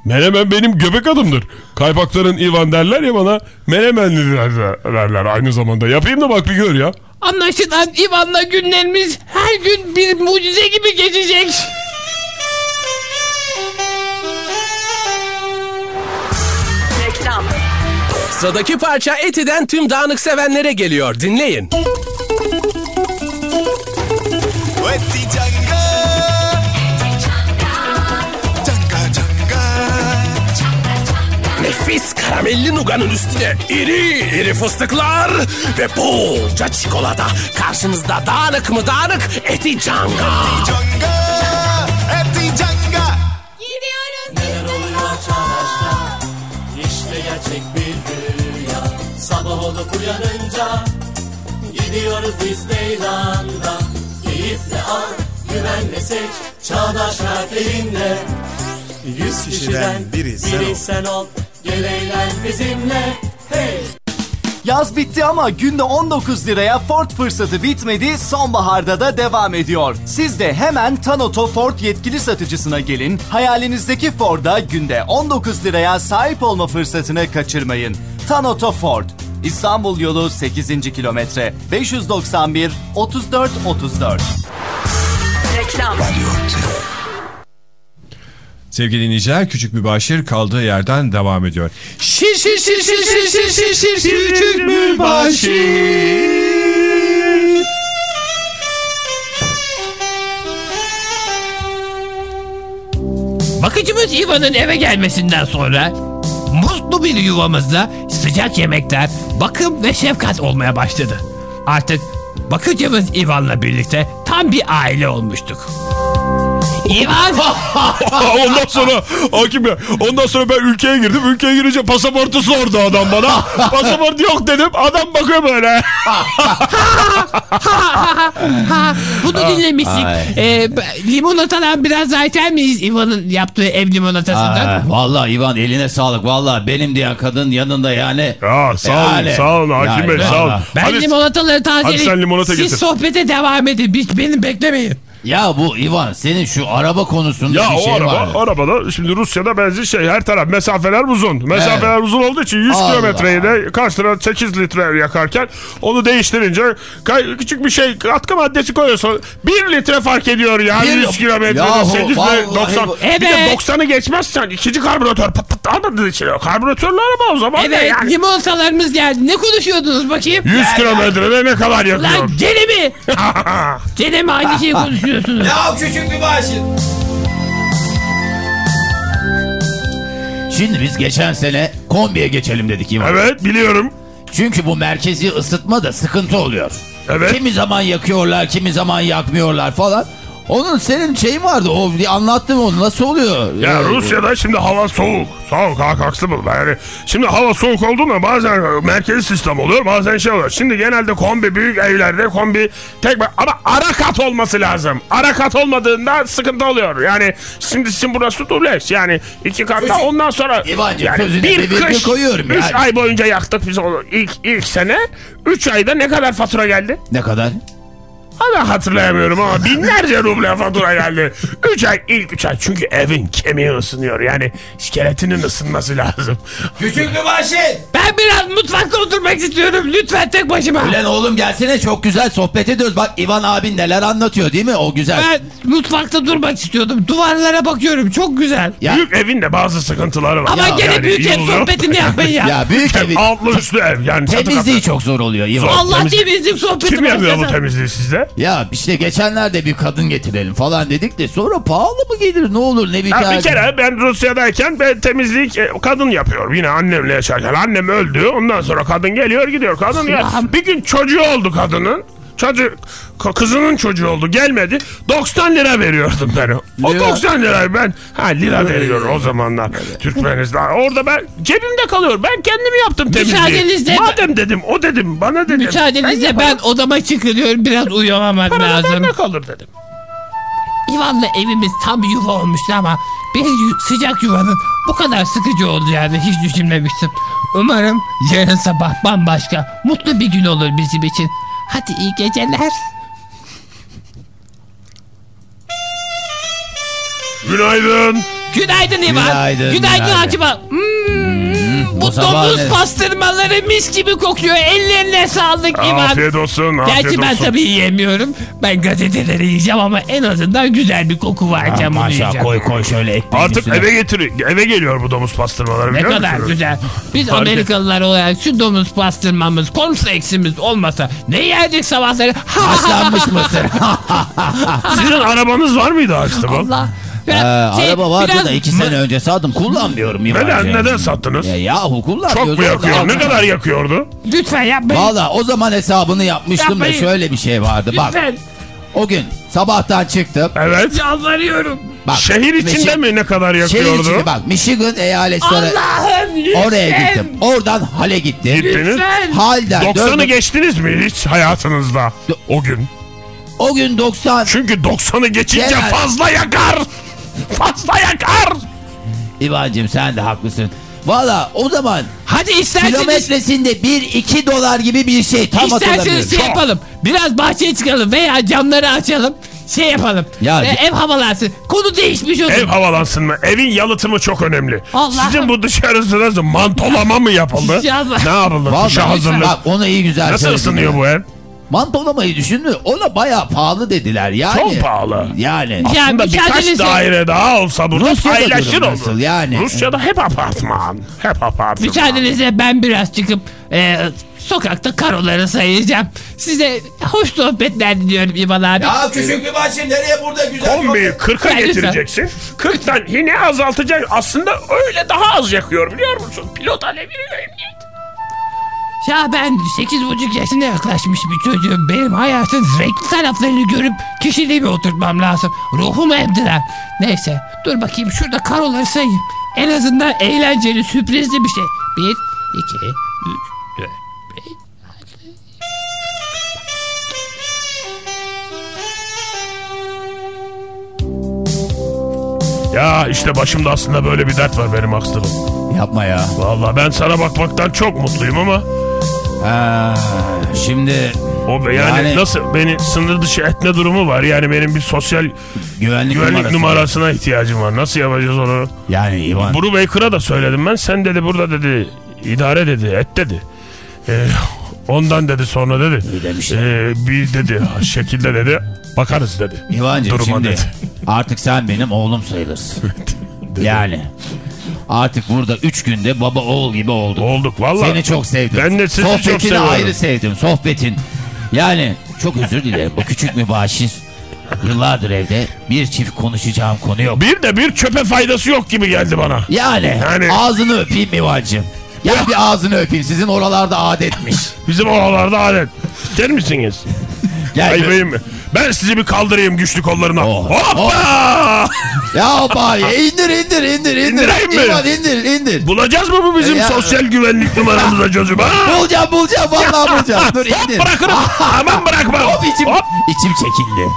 [SPEAKER 5] Menemen benim göbek adımdır. Kaypakların Ivan derler ya bana menemenli derler, derler aynı zamanda. Yapayım da bak bir gör ya.
[SPEAKER 7] Anlaşılan İvan'la günlerimiz her gün bir mucize gibi geçecek.
[SPEAKER 9] Reklam. Sıradaki parça Eti'den tüm dağınık sevenlere geliyor. Dinleyin. Karamelli nuganın üstüne iri iri fıstıklar ve bolca çikolata. Karşınızda dağınık mı dağınık? Eti Canga.
[SPEAKER 10] Canga Etti Canga.
[SPEAKER 11] İşte gerçek bir rüya. Sabah olup uyanınca. Gidiyoruz Disneyland'a Keyifle al, güvenle seç. Çağdaş kart Yüz kişiden biri sen, ol Gel eğlen bizimle Hey!
[SPEAKER 12] Yaz bitti ama günde 19 liraya Ford fırsatı bitmedi, sonbaharda da devam ediyor. Siz de hemen Tanoto Ford yetkili satıcısına gelin, hayalinizdeki Ford'a günde 19 liraya sahip olma fırsatını kaçırmayın. Tanoto Ford, İstanbul yolu 8. kilometre, 591 34 34.
[SPEAKER 9] Reklam.
[SPEAKER 3] Sevgili dinleyiciler küçük bir başır kaldığı yerden devam ediyor.
[SPEAKER 7] Şir şir şir şir şir şir şir şir küçük mübaşir. Bakıcımız Ivan'ın eve gelmesinden sonra mutlu bir yuvamızda sıcak yemekler, bakım ve şefkat olmaya başladı. Artık bakıcımız Ivan'la birlikte tam bir aile olmuştuk. İvan!
[SPEAKER 5] ondan sonra hakim ya ondan sonra ben ülkeye girdim. Ülkeye girince pasaportu sordu adam bana. Pasaport yok dedim. Adam bakıyor böyle.
[SPEAKER 7] Bunu dinlemiştik. Ee, limonatadan biraz daha içer miyiz Ivan'ın yaptığı ev limonatasından?
[SPEAKER 4] Ah, vallahi İvan eline sağlık. Vallahi benim diyen kadın yanında yani.
[SPEAKER 5] Ya sağ olun
[SPEAKER 4] Yani.
[SPEAKER 5] sağ olun hakim
[SPEAKER 4] Yani
[SPEAKER 5] bey sağ olun.
[SPEAKER 7] Ben
[SPEAKER 5] Hadi-
[SPEAKER 7] limonataları tazeleyip
[SPEAKER 5] hadi sen limonata
[SPEAKER 7] siz
[SPEAKER 5] getir.
[SPEAKER 7] sohbete devam edin. Hiç beni beklemeyin.
[SPEAKER 4] Ya bu İvan senin şu araba konusunda
[SPEAKER 5] Ya
[SPEAKER 4] bir
[SPEAKER 5] o
[SPEAKER 4] şey
[SPEAKER 5] araba,
[SPEAKER 4] var.
[SPEAKER 5] arabada şimdi Rusya'da benzin şey her taraf mesafeler uzun. Mesafeler uzun olduğu için 100
[SPEAKER 4] Allah.
[SPEAKER 5] kilometreyi de kaç lira 8 litre yakarken onu değiştirince küçük bir şey katkı maddesi koyuyorsun. 1 litre fark ediyor ya
[SPEAKER 4] Bir-
[SPEAKER 5] 100 kilometrede
[SPEAKER 4] Yahu,
[SPEAKER 5] 8
[SPEAKER 4] vallahi
[SPEAKER 5] ile 90.
[SPEAKER 4] bu-
[SPEAKER 5] Bir de
[SPEAKER 7] Evet.
[SPEAKER 5] 90'ı geçmezsen ikinci karbüratör pat pat almadığın için karbüratörlü araba o zaman
[SPEAKER 7] Evet
[SPEAKER 5] yani?
[SPEAKER 7] limonatalarımız geldi. Ne konuşuyordunuz bakayım?
[SPEAKER 5] 100 kilometrede ne kadar yakıyor?
[SPEAKER 7] Lan gene mi? gene mi aynı şeyi konuşuyorsunuz?
[SPEAKER 10] Ya küçük bir başır
[SPEAKER 4] Şimdi biz geçen sene kombiye geçelim dedik İvan.
[SPEAKER 5] evet biliyorum.
[SPEAKER 4] Çünkü bu merkezi ısıtma da sıkıntı oluyor.
[SPEAKER 5] Evet.
[SPEAKER 4] Kimi zaman yakıyorlar, kimi zaman yakmıyorlar falan. Onun senin şeyin vardı. O bir anlattım onu. Nasıl oluyor?
[SPEAKER 5] Ya
[SPEAKER 4] Ee,
[SPEAKER 5] Rusya'da şimdi hava soğuk. Soğuk ha haksız mı? Yani şimdi hava soğuk olduğunda bazen merkezi sistem oluyor bazen şey oluyor. Şimdi genelde kombi büyük evlerde kombi tek ama ara kat olması lazım. Ara kat olmadığında sıkıntı oluyor. Yani şimdi sizin burası dubleks yani iki katta ondan sonra
[SPEAKER 4] İvancım,
[SPEAKER 5] yani
[SPEAKER 4] bir virgül koyuyorum
[SPEAKER 5] üç
[SPEAKER 4] yani.
[SPEAKER 5] ay boyunca yaktık biz onu ilk, ilk sene. Üç ayda ne kadar fatura geldi?
[SPEAKER 4] Ne kadar?
[SPEAKER 5] Hala hatırlayamıyorum ama binlerce ruble fatura geldi. 3 ay ilk 3 ay çünkü evin kemiği ısınıyor yani iskeletinin ısınması lazım.
[SPEAKER 4] Küçük mübaşir.
[SPEAKER 7] Ben biraz mutfakta oturmak istiyorum. Lütfen tek başıma.
[SPEAKER 4] Ulan oğlum gelsene çok güzel sohbet ediyoruz. Bak İvan abin neler anlatıyor değil mi? O güzel.
[SPEAKER 7] Ben mutfakta durmak istiyordum. Duvarlara bakıyorum. Çok güzel.
[SPEAKER 4] Ya,
[SPEAKER 5] Büyük evin de bazı sıkıntıları var.
[SPEAKER 7] Ama gene
[SPEAKER 5] Yani
[SPEAKER 7] büyük ev
[SPEAKER 5] oluyor.
[SPEAKER 7] sohbetini yapmayın ya.
[SPEAKER 4] ya büyük evin
[SPEAKER 5] Altlı üstlü ev yani
[SPEAKER 4] temizliği çok zor oluyor İvan.
[SPEAKER 7] Allah
[SPEAKER 5] Temiz-
[SPEAKER 7] temizlik sohbeti
[SPEAKER 5] Kim yapıyor bu temizliği sizde?
[SPEAKER 4] Ya işte geçenlerde bir kadın getirelim falan dedik de sonra pahalı mı gelir ne olur ne
[SPEAKER 5] Ya
[SPEAKER 4] biter.
[SPEAKER 5] bir kere ben Rusya'dayken ben temizlik e, kadın yapıyor. Yine annemle yaşarken annem öldü. Ondan sonra kadın geliyor gidiyor. Kadın ya bir gün çocuğu oldu kadının. Çocuk kızının çocuğu oldu gelmedi 90 lira veriyordum ben o.
[SPEAKER 4] Lira.
[SPEAKER 5] 90 lirayı ben ha lira veriyor o zamanlar Türkmeniz daha orada ben cebimde kalıyor ben kendim yaptım temizliği.
[SPEAKER 7] Müsaadenizle-
[SPEAKER 5] Madem dedim o dedim bana dedim.
[SPEAKER 7] Müsaadenizle ben odama çıkıyorum. Biraz uyumamam
[SPEAKER 5] Para
[SPEAKER 7] lazım.
[SPEAKER 5] bende kalır dedim.
[SPEAKER 7] İvan'la evimiz tam yuva olmuştu ama bir sıcak yuvanın bu kadar sıkıcı olacağını hiç düşünmemiştim. Umarım yarın sabah bambaşka, mutlu bir gün olur bizim için. Hadi iyi geceler.
[SPEAKER 5] Günaydın.
[SPEAKER 7] Günaydın İvan.
[SPEAKER 4] Günaydın,
[SPEAKER 7] Günaydın
[SPEAKER 4] günaydın.
[SPEAKER 7] Hacivat. Hmm, bu domuz
[SPEAKER 4] ne-
[SPEAKER 7] pastırmaları mis gibi kokuyor. Ellerine sağlık İvan.
[SPEAKER 5] Afiyet olsun afiyet
[SPEAKER 7] Gerçi ben
[SPEAKER 5] olsun.
[SPEAKER 7] tabii yiyemiyorum. Ben gazeteleri yiyeceğim ama en azından güzel bir koku varken bunu yiyeceğim.
[SPEAKER 4] koy şöyle ekmeğin
[SPEAKER 5] Artık
[SPEAKER 4] üstüne.
[SPEAKER 5] eve getir eve geliyor bu domuz pastırmaları
[SPEAKER 7] Ne kadar
[SPEAKER 5] musunuz?
[SPEAKER 7] güzel. Biz Amerikalılar olarak şu domuz pastırmamız, cornflakes'imiz olmasa ne yerdik sabahları?
[SPEAKER 4] Haşlanmış mısır.
[SPEAKER 5] Sizin arabanız var mıydı Huxtable?
[SPEAKER 7] Allah.
[SPEAKER 4] Ee,
[SPEAKER 7] Biraz- şey,
[SPEAKER 4] araba vardı
[SPEAKER 7] biraz-
[SPEAKER 4] da iki sene önce sattım. Kullanmıyorum.
[SPEAKER 5] Neden neden sattınız?
[SPEAKER 4] Ya, yahu kullanmıyoruz.
[SPEAKER 5] Çok mu yakıyor?
[SPEAKER 4] Orada-
[SPEAKER 5] Ne kadar yakıyordu?
[SPEAKER 7] Lütfen yapmayın.
[SPEAKER 4] Valla o zaman hesabını yapmıştım da
[SPEAKER 7] Yapmayın.
[SPEAKER 4] şöyle bir şey vardı. Bak
[SPEAKER 7] Lütfen.
[SPEAKER 4] o gün sabahtan çıktım.
[SPEAKER 5] Evet.
[SPEAKER 7] Yalvarıyorum.
[SPEAKER 4] Bak,
[SPEAKER 5] Şehir içinde
[SPEAKER 4] Michi-
[SPEAKER 5] mi ne kadar
[SPEAKER 4] Şehir
[SPEAKER 5] yakıyordu?
[SPEAKER 4] içinde bak Michigan eyaletleri
[SPEAKER 7] Allah'ım
[SPEAKER 4] oraya gittim. Oradan Hale gittim.
[SPEAKER 5] Gittiniz.
[SPEAKER 4] Halden
[SPEAKER 5] 90'ı
[SPEAKER 4] döndüm.
[SPEAKER 5] geçtiniz mi hiç hayatınızda o gün?
[SPEAKER 4] O gün 90
[SPEAKER 5] Çünkü 90'ı geçince
[SPEAKER 4] Genel-
[SPEAKER 5] fazla yakar. Fazla yakar.
[SPEAKER 4] İvancım sen de haklısın. Valla o zaman
[SPEAKER 7] Hadi isterseniz,
[SPEAKER 4] kilometresinde 1-2 dolar gibi bir şey tam
[SPEAKER 7] isterseniz şey yapalım. Biraz bahçeye çıkalım veya camları açalım. Şey yapalım.
[SPEAKER 4] Ya-
[SPEAKER 7] Ee, ev havalansın. Konu değişmiş olur.
[SPEAKER 5] Ev havalansın mı? Evin yalıtımı çok önemli.
[SPEAKER 7] Allah'ım.
[SPEAKER 5] Sizin bu dışarısı nasıl? Mantolama mı yapıldı?
[SPEAKER 7] Ya-
[SPEAKER 5] ne yapıldı?
[SPEAKER 4] Vallahi
[SPEAKER 5] Kışa hazırlık.
[SPEAKER 4] bak onu iyi güzel
[SPEAKER 5] Nasıl ısınıyor
[SPEAKER 4] ya.
[SPEAKER 5] bu ev?
[SPEAKER 4] Mantolamayı düşündü. Ona bayağı pahalı dediler yani.
[SPEAKER 5] Çok pahalı.
[SPEAKER 4] Yani.
[SPEAKER 7] Ya
[SPEAKER 5] Aslında birkaç
[SPEAKER 7] müsaadenizle-
[SPEAKER 5] daire daha olsa burada
[SPEAKER 4] Rusya'da
[SPEAKER 5] paylaşır olur.
[SPEAKER 4] nasıl yani?
[SPEAKER 5] Rusya'da hep apartman. Hep apartman.
[SPEAKER 7] Müsaadenizle ben biraz çıkıp e, sokakta karoları sayacağım. Size hoş sohbetler diliyorum İvan abi.
[SPEAKER 4] küçük bir başım nereye burada güzel
[SPEAKER 5] Kombiyi 40'a
[SPEAKER 7] Lütfen.
[SPEAKER 5] getireceksin. 40'tan yine azaltacaksın. Aslında öyle daha az yakıyor biliyor musun? Pilot alevi.
[SPEAKER 7] Ya ben 8,5 yaşına yaklaşmış bir çocuğum. Benim hayatın renkli taraflarını görüp kişiliğimi oturtmam lazım. Ruhum emdiler. Neyse dur bakayım şurada karoları sayayım. En azından eğlenceli sürprizli bir şey. 1, 2, 3, 4, 5,
[SPEAKER 5] Ya işte başımda aslında böyle bir dert var benim Aksırım.
[SPEAKER 4] Yapma ya.
[SPEAKER 5] Vallahi ben sana bakmaktan çok mutluyum ama
[SPEAKER 4] Ha, şimdi
[SPEAKER 5] o yani,
[SPEAKER 4] Yani-
[SPEAKER 5] nasıl beni sınır dışı etme durumu var. Yani benim bir sosyal
[SPEAKER 4] güvenlik,
[SPEAKER 5] güvenlik
[SPEAKER 4] numarası.
[SPEAKER 5] numarasına ihtiyacım var. Nasıl yapacağız onu?
[SPEAKER 4] Yani İvan.
[SPEAKER 5] Buru Baker'a da söyledim ben. Sen dedi burada dedi idare dedi et dedi. Ee, ondan dedi sonra dedi. Ee, bir dedi şekilde dedi bakarız dedi.
[SPEAKER 4] İvancım
[SPEAKER 5] Duruma
[SPEAKER 4] şimdi
[SPEAKER 5] dedi.
[SPEAKER 4] artık sen benim oğlum sayılırsın. yani. Artık burada 3 günde baba oğul gibi olduk.
[SPEAKER 5] Olduk vallahi.
[SPEAKER 4] Seni çok sevdim.
[SPEAKER 5] Ben de sizi
[SPEAKER 4] Sohbetini
[SPEAKER 5] çok seviyorum.
[SPEAKER 4] ayrı sevdim. Sohbetin. Yani çok özür dilerim. Bu küçük mübaşir yıllardır evde bir çift konuşacağım konu yok.
[SPEAKER 5] Bir de bir çöpe faydası yok gibi geldi bana.
[SPEAKER 4] Yani,
[SPEAKER 5] Yani-
[SPEAKER 4] ağzını öpeyim İvancım. Ya bir ağzını öpeyim. Sizin oralarda adetmiş.
[SPEAKER 5] Bizim oralarda adet. İster misiniz?
[SPEAKER 4] Gel.
[SPEAKER 5] Ay benim, Ben sizi bir kaldırayım güçlü kollarına.
[SPEAKER 13] Oh.
[SPEAKER 5] Hoppa!
[SPEAKER 13] Ya bari indir indir indir indir.
[SPEAKER 5] İndireyim mi?
[SPEAKER 13] İvan indir indir.
[SPEAKER 5] Bulacağız mı bu bizim
[SPEAKER 13] Ya-
[SPEAKER 5] sosyal güvenlik numaramıza çocuğum? Ha?
[SPEAKER 13] Bulacağım bulacağım vallahi bulacağım. Dur
[SPEAKER 5] Hop
[SPEAKER 13] indir.
[SPEAKER 5] bırakırım. Aman bırakmam.
[SPEAKER 13] Hop içim,
[SPEAKER 5] Hop.
[SPEAKER 13] içim çekildi.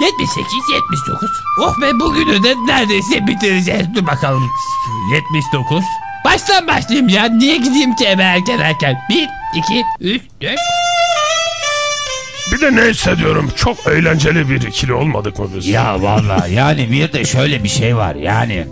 [SPEAKER 7] 78, 79. Oh be bugünü de neredeyse bitireceğiz. Dur bakalım. 79. Baştan başlayayım ya. Niye gideyim ki eve erken erken? 1, 2, 3, 4.
[SPEAKER 5] Bir de ne hissediyorum? Çok eğlenceli bir ikili olmadık mı biz?
[SPEAKER 4] Ya vallahi yani bir de şöyle bir şey var yani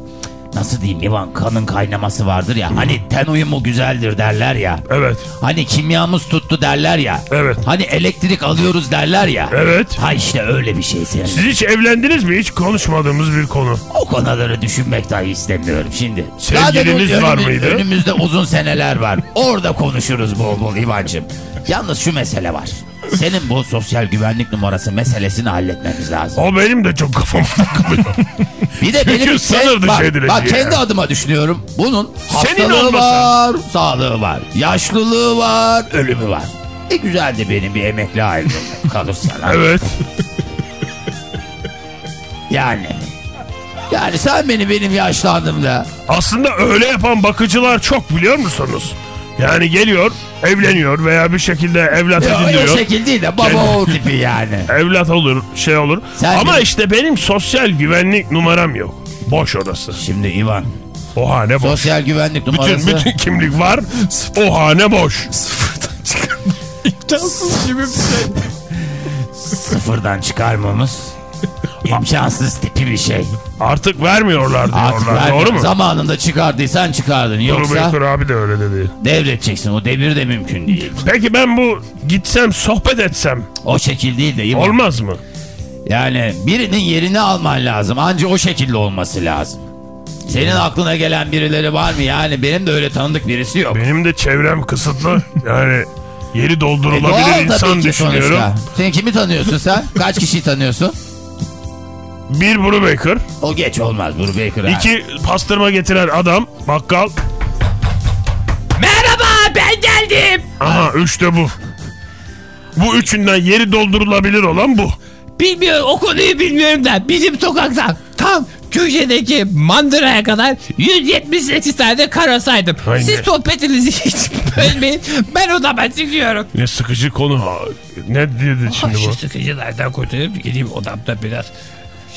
[SPEAKER 4] nasıl diyeyim Ivan kanın kaynaması vardır ya hani ten uyumu güzeldir derler ya.
[SPEAKER 5] Evet.
[SPEAKER 4] Hani kimyamız tuttu derler ya.
[SPEAKER 5] Evet.
[SPEAKER 4] Hani elektrik alıyoruz derler ya.
[SPEAKER 5] Evet.
[SPEAKER 4] Ha işte öyle bir şey senin.
[SPEAKER 5] Siz hiç evlendiniz mi? Hiç konuşmadığımız bir konu.
[SPEAKER 4] O konuları düşünmek dahi istemiyorum şimdi.
[SPEAKER 5] Sevgiliniz
[SPEAKER 4] Zaten
[SPEAKER 5] var
[SPEAKER 4] önümüz-
[SPEAKER 5] mıydı?
[SPEAKER 4] Önümüzde uzun seneler var. Orada konuşuruz bol bol İvancım. Yalnız şu mesele var. Senin bu sosyal güvenlik numarası meselesini halletmemiz lazım.
[SPEAKER 5] O benim de çok kafama takılıyor.
[SPEAKER 4] Bir de benim
[SPEAKER 5] Çünkü
[SPEAKER 4] şey,
[SPEAKER 5] dışı
[SPEAKER 4] bak,
[SPEAKER 5] edileceği
[SPEAKER 4] bak kendi adıma düşünüyorum. Bunun
[SPEAKER 5] Senin
[SPEAKER 4] hastalığı
[SPEAKER 5] olmasa.
[SPEAKER 4] var, sağlığı var, yaşlılığı var, ölümü var. E güzel de benim bir emekli halim kalırsa. lan.
[SPEAKER 5] evet.
[SPEAKER 4] Yani. Yani sen beni benim yaşlandığımda
[SPEAKER 5] Aslında öyle yapan bakıcılar çok biliyor musunuz? Yani geliyor, evleniyor veya bir şekilde evlat ediniyor.
[SPEAKER 4] o şekil değil de baba
[SPEAKER 5] Kendi-
[SPEAKER 4] oğul tipi yani.
[SPEAKER 5] Evlat olur, şey olur.
[SPEAKER 4] Sen
[SPEAKER 5] Ama
[SPEAKER 4] de-
[SPEAKER 5] işte benim sosyal güvenlik numaram yok. Boş orası.
[SPEAKER 4] Şimdi İvan
[SPEAKER 5] O hane boş.
[SPEAKER 4] sosyal güvenlik numarası.
[SPEAKER 5] Bütün, bütün kimlik var. o hane boş.
[SPEAKER 3] İmkansız gibi bir şey.
[SPEAKER 4] Sıfırdan çıkarmamız imkansız tipi bir şey.
[SPEAKER 5] Artık vermiyorlar
[SPEAKER 4] Artık
[SPEAKER 5] diyorlar.
[SPEAKER 4] vermiyor.
[SPEAKER 5] Doğru mu?
[SPEAKER 4] Zamanında çıkardıysan çıkardın. Yoksa
[SPEAKER 5] Baker abi de öyle dedi.
[SPEAKER 4] devredeceksin. O devir de mümkün değil.
[SPEAKER 5] Peki ben bu gitsem sohbet etsem
[SPEAKER 4] O şekil değil de
[SPEAKER 5] olmaz mı?
[SPEAKER 4] Yani birinin yerini alman lazım. Anca o şekilde olması lazım. Senin aklına gelen birileri var mı? Yani benim de öyle tanıdık birisi yok.
[SPEAKER 5] Benim de çevrem kısıtlı. Yani yeri
[SPEAKER 4] E,
[SPEAKER 5] doldurulabilir
[SPEAKER 4] doğal
[SPEAKER 5] insan düşünüyorum.
[SPEAKER 4] sonuçta. Sen kimi tanıyorsun sen? Kaç kişiyi tanıyorsun?
[SPEAKER 5] Bir Buru Baker,
[SPEAKER 4] O geç olmaz Buru Baker abi.
[SPEAKER 5] iki pastırma getiren adam, bakkal.
[SPEAKER 7] Merhaba ben geldim.
[SPEAKER 5] Aha üç de bu. Bu üçünden yeri doldurulabilir olan bu.
[SPEAKER 7] Bilmiyorum o konuyu bilmiyorum da bizim sokaktan tam köşedeki mandıraya kadar 178 tane karo saydım.
[SPEAKER 5] Aynen.
[SPEAKER 7] Siz sohbetinizi hiç bölmeyin. Ben odama çıkıyorum.
[SPEAKER 5] Ne sıkıcı konu. ha. Ne dedi şimdi
[SPEAKER 7] Şu
[SPEAKER 5] bu?
[SPEAKER 7] sıkıcılardan kurtulup gideyim odamda biraz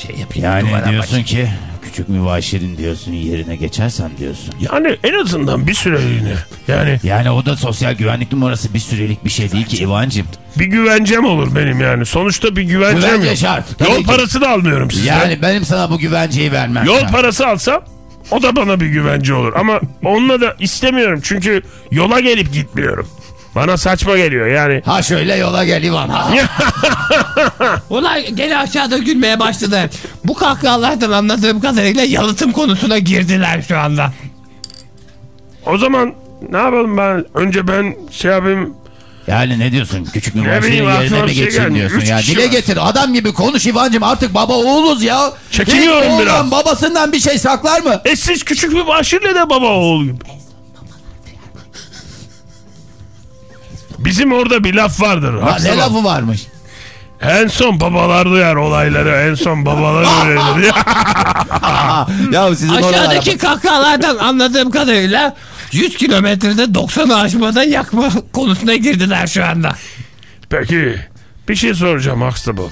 [SPEAKER 7] şey yapayım.
[SPEAKER 4] Yani diyorsun
[SPEAKER 7] bakayım.
[SPEAKER 4] ki küçük mübaşirin diyorsun yerine geçersem diyorsun.
[SPEAKER 5] Yani en azından bir süreliğine. Yani
[SPEAKER 4] Yani o da sosyal güvenlik numarası bir sürelik bir şey değil ki İvancım.
[SPEAKER 5] bir güvencem olur benim yani. Sonuçta bir güvencem
[SPEAKER 4] Güvence
[SPEAKER 5] yok.
[SPEAKER 4] şart, tabii
[SPEAKER 5] Yol
[SPEAKER 4] ki.
[SPEAKER 5] parası da almıyorum sizden.
[SPEAKER 4] Yani benim sana bu güvenceyi vermem.
[SPEAKER 5] Yol
[SPEAKER 4] şart.
[SPEAKER 5] parası alsam o da bana bir güvence olur. Ama onunla da istemiyorum çünkü yola gelip gitmiyorum. Bana saçma geliyor yani.
[SPEAKER 4] Ha şöyle yola gel İvan. Ha.
[SPEAKER 7] Ulan gene aşağıda gülmeye başladılar. Bu kahkahalardan anladığım kadarıyla yalıtım konusuna girdiler şu anda.
[SPEAKER 5] O zaman ne yapalım ben? Önce ben şey yapayım.
[SPEAKER 4] Yani ne diyorsun? Küçük mübaşirin yerine mi
[SPEAKER 5] bir şey
[SPEAKER 4] geçeyim
[SPEAKER 5] gelmiyor.
[SPEAKER 4] diyorsun ya? Dile getir. Adam gibi konuş İvancım. Artık baba oğuluz ya.
[SPEAKER 5] Çekiniyorum
[SPEAKER 4] Hiç
[SPEAKER 5] biraz.
[SPEAKER 4] babasından bir şey saklar mı?
[SPEAKER 5] E siz küçük bir başirle de baba oğul gibi. Bizim orada bir laf vardır.
[SPEAKER 4] Ha, ne lafı varmış?
[SPEAKER 5] En son babalar duyar olayları. En son babalar öğrenir.
[SPEAKER 13] Ya sizin
[SPEAKER 7] Aşağıdaki kahkahalardan anladığım kadarıyla 100 kilometrede 90'ı aşmadan yakma konusuna girdiler şu anda.
[SPEAKER 5] Peki bir şey soracağım Huxtable.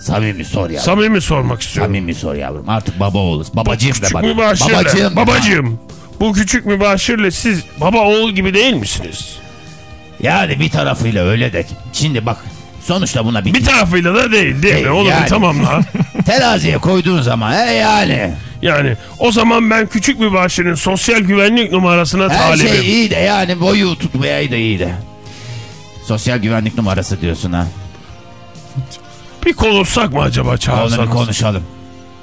[SPEAKER 4] Samimi sor yavrum.
[SPEAKER 5] Samimi sormak istiyorum.
[SPEAKER 4] Samimi sor yavrum. Artık baba oğuluz. Babacığım de
[SPEAKER 5] Küçük
[SPEAKER 4] bana.
[SPEAKER 5] mübaşirle.
[SPEAKER 4] Babacığım.
[SPEAKER 5] Babacığım. Bu küçük mübaşirle siz baba oğul gibi değil misiniz?
[SPEAKER 4] Yani bir tarafıyla öyle de. Şimdi bak. Sonuçta buna bir,
[SPEAKER 5] Bir tarafıyla da değil değil mi?
[SPEAKER 4] Değil,
[SPEAKER 5] Onu bir
[SPEAKER 4] yani.
[SPEAKER 5] tamamla.
[SPEAKER 4] teraziye koyduğun zaman he yani.
[SPEAKER 5] Yani o zaman ben küçük mübaşirin sosyal güvenlik numarasına
[SPEAKER 4] Her
[SPEAKER 5] talibim.
[SPEAKER 4] şey iyi de yani boyu tutmaya da iyi de. Sosyal güvenlik numarası diyorsun ha.
[SPEAKER 5] Bir konuşsak mı acaba
[SPEAKER 4] Onu
[SPEAKER 5] çağırsanız?
[SPEAKER 4] bir konuşalım.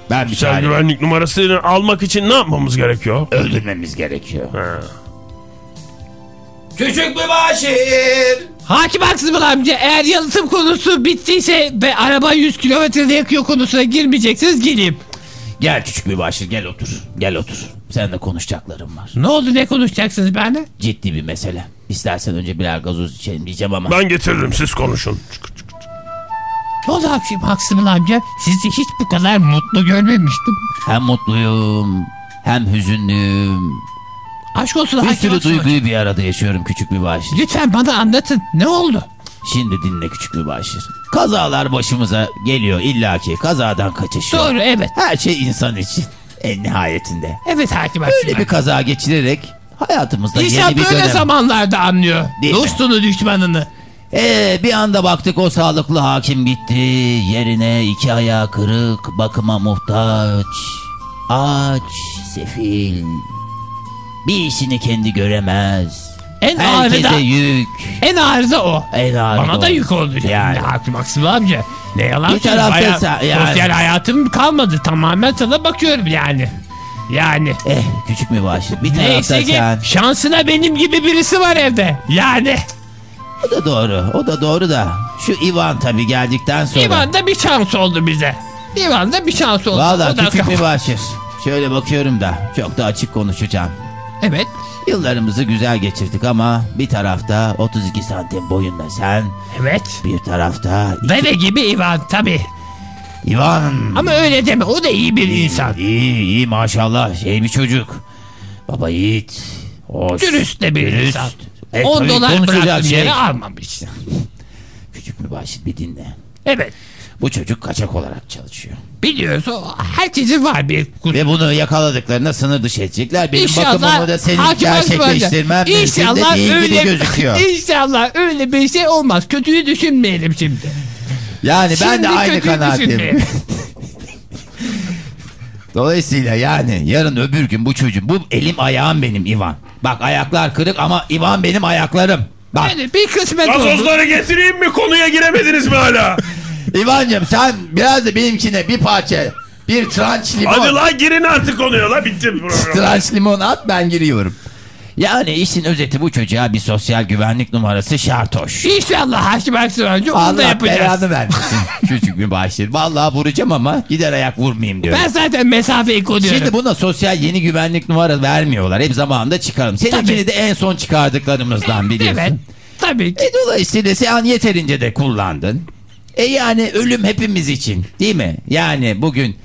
[SPEAKER 4] Ben bir
[SPEAKER 5] Sosyal
[SPEAKER 4] çağırayım.
[SPEAKER 5] güvenlik numarasını almak için ne yapmamız gerekiyor?
[SPEAKER 4] Öldürmemiz gerekiyor.
[SPEAKER 5] Ha.
[SPEAKER 4] Küçük mübaşir.
[SPEAKER 7] Hakim Aksımıl amca eğer yalıtım konusu bittiyse ve araba 100 kilometrede yakıyor konusuna girmeyeceksiniz geleyim.
[SPEAKER 4] Gel küçük mübaşir gel otur. Gel otur. Seninle konuşacaklarım var.
[SPEAKER 7] Ne oldu ne konuşacaksınız benimle?
[SPEAKER 4] Ciddi bir mesele. İstersen önce birer gazoz içelim diyeceğim ama.
[SPEAKER 5] Ben getirdim siz konuşun.
[SPEAKER 7] Ne oldu Hakim Haksımıl amca? Sizi hiç bu kadar mutlu görmemiştim.
[SPEAKER 4] Hem mutluyum hem hüzünlüyüm.
[SPEAKER 7] Aşk olsun
[SPEAKER 4] Bir
[SPEAKER 7] Hakim
[SPEAKER 4] sürü duyguyu bir arada yaşıyorum küçük mübaşir.
[SPEAKER 7] Lütfen bana anlatın. Ne oldu?
[SPEAKER 4] Şimdi dinle küçük mübaşir. Kazalar başımıza geliyor illaki. Kazadan kaçış yok.
[SPEAKER 7] Doğru evet.
[SPEAKER 4] Her şey insan için. En nihayetinde.
[SPEAKER 7] Evet Hakim Haksımıl.
[SPEAKER 4] Böyle bir kaza geçirerek hayatımızda
[SPEAKER 7] İnsan
[SPEAKER 4] yeni bir
[SPEAKER 7] böyle
[SPEAKER 4] dönem.
[SPEAKER 7] zamanlarda anlıyor.
[SPEAKER 4] Değil mi?
[SPEAKER 7] Dostunu düşmanını.
[SPEAKER 4] Ee, bir anda baktık o sağlıklı hakim gitti. Yerine iki ayağı kırık, bakıma muhtaç. Aç, sefil. Bir işini kendi göremez.
[SPEAKER 7] En
[SPEAKER 4] Herkese
[SPEAKER 7] da,
[SPEAKER 4] yük.
[SPEAKER 7] en ağırı da o.
[SPEAKER 4] En ağırı
[SPEAKER 7] Bana
[SPEAKER 4] da
[SPEAKER 7] da yük oldu. Yani. Hakim Haksımıl amca. Ne yalan
[SPEAKER 4] Bir tarafta sen- yani.
[SPEAKER 7] Sosyal hayatım kalmadı. Tamamen sana bakıyorum yani. Yani.
[SPEAKER 4] Eh küçük mübaşir. Bir tarafta
[SPEAKER 7] Neyse ki
[SPEAKER 4] sen.
[SPEAKER 7] şansına benim gibi birisi var evde. Yani.
[SPEAKER 4] O da doğru. O da doğru da. Şu Ivan tabii geldikten sonra.
[SPEAKER 7] İvan'da bir şans oldu bize. İvan'da bir şans oldu.
[SPEAKER 4] Valla
[SPEAKER 7] da-
[SPEAKER 4] küçük mübaşir. Şöyle bakıyorum da çok da açık konuşacağım.
[SPEAKER 7] Evet.
[SPEAKER 4] Yıllarımızı güzel geçirdik ama bir tarafta 32 santim boyunda sen,
[SPEAKER 7] Evet.
[SPEAKER 4] bir tarafta
[SPEAKER 7] Deve gibi İvan tabii.
[SPEAKER 4] Ivan.
[SPEAKER 7] Ama öyle deme o da iyi bir insan.
[SPEAKER 4] İyi iyi maşallah şey bir çocuk. Baba yiğit. Hoş.
[SPEAKER 7] Dürüst de bir
[SPEAKER 4] dürüst.
[SPEAKER 7] insan.
[SPEAKER 4] E,
[SPEAKER 7] 10
[SPEAKER 4] tabii
[SPEAKER 7] dolar bıraktığım
[SPEAKER 4] şey.
[SPEAKER 7] yere almamış.
[SPEAKER 4] Küçük mübaşir bir dinle.
[SPEAKER 7] Evet.
[SPEAKER 4] Bu çocuk kaçak olarak çalışıyor.
[SPEAKER 7] Biliyoruz o herkesin var bir kus-
[SPEAKER 4] Ve bunu yakaladıklarında sınır dışı edecekler. Benim
[SPEAKER 7] İnşallah
[SPEAKER 4] bakımımı da senin gerçekleştirmem mümkün de
[SPEAKER 7] İnşallah
[SPEAKER 4] değil gibi
[SPEAKER 7] öyle,
[SPEAKER 4] gözüküyor.
[SPEAKER 7] İnşallah öyle bir şey olmaz. Kötüyü düşünmeyelim şimdi.
[SPEAKER 4] Yani ben
[SPEAKER 7] Şimdi
[SPEAKER 4] de aynı kanaatim. Dolayısıyla yani yarın öbür gün bu çocuğun bu elim ayağım benim Ivan. Bak ayaklar kırık ama Ivan benim ayaklarım. Bak
[SPEAKER 7] Yani bir kısmet oldu.
[SPEAKER 5] Gazozları getireyim mi? Konuya giremediniz mi hala?
[SPEAKER 4] Ivan'cım sen biraz da benimkine bir parça bir tranç limon.
[SPEAKER 5] Hadi lan girin artık konuya la bitti program.
[SPEAKER 4] Tranç limon at ben giriyorum. Yani işin özeti bu çocuğa bir sosyal güvenlik numarası şartoş.
[SPEAKER 7] İnşallah Hakim Aksın önce onu da
[SPEAKER 4] Allah
[SPEAKER 7] yapacağız.
[SPEAKER 4] belanı vermesin. Küçük bir başır. Vallahi vuracağım ama gider ayak vurmayayım diyorum.
[SPEAKER 7] Ben zaten mesafeyi koruyorum.
[SPEAKER 4] Şimdi buna sosyal yeni güvenlik numara vermiyorlar. Hep zamanında çıkarım. Seninkini
[SPEAKER 7] Tabii.
[SPEAKER 4] de en son çıkardıklarımızdan biliyorsun.
[SPEAKER 7] Evet. Tabii ki.
[SPEAKER 4] E dolayısıyla sen yeterince de kullandın. E yani ölüm hepimiz için değil mi? Yani bugün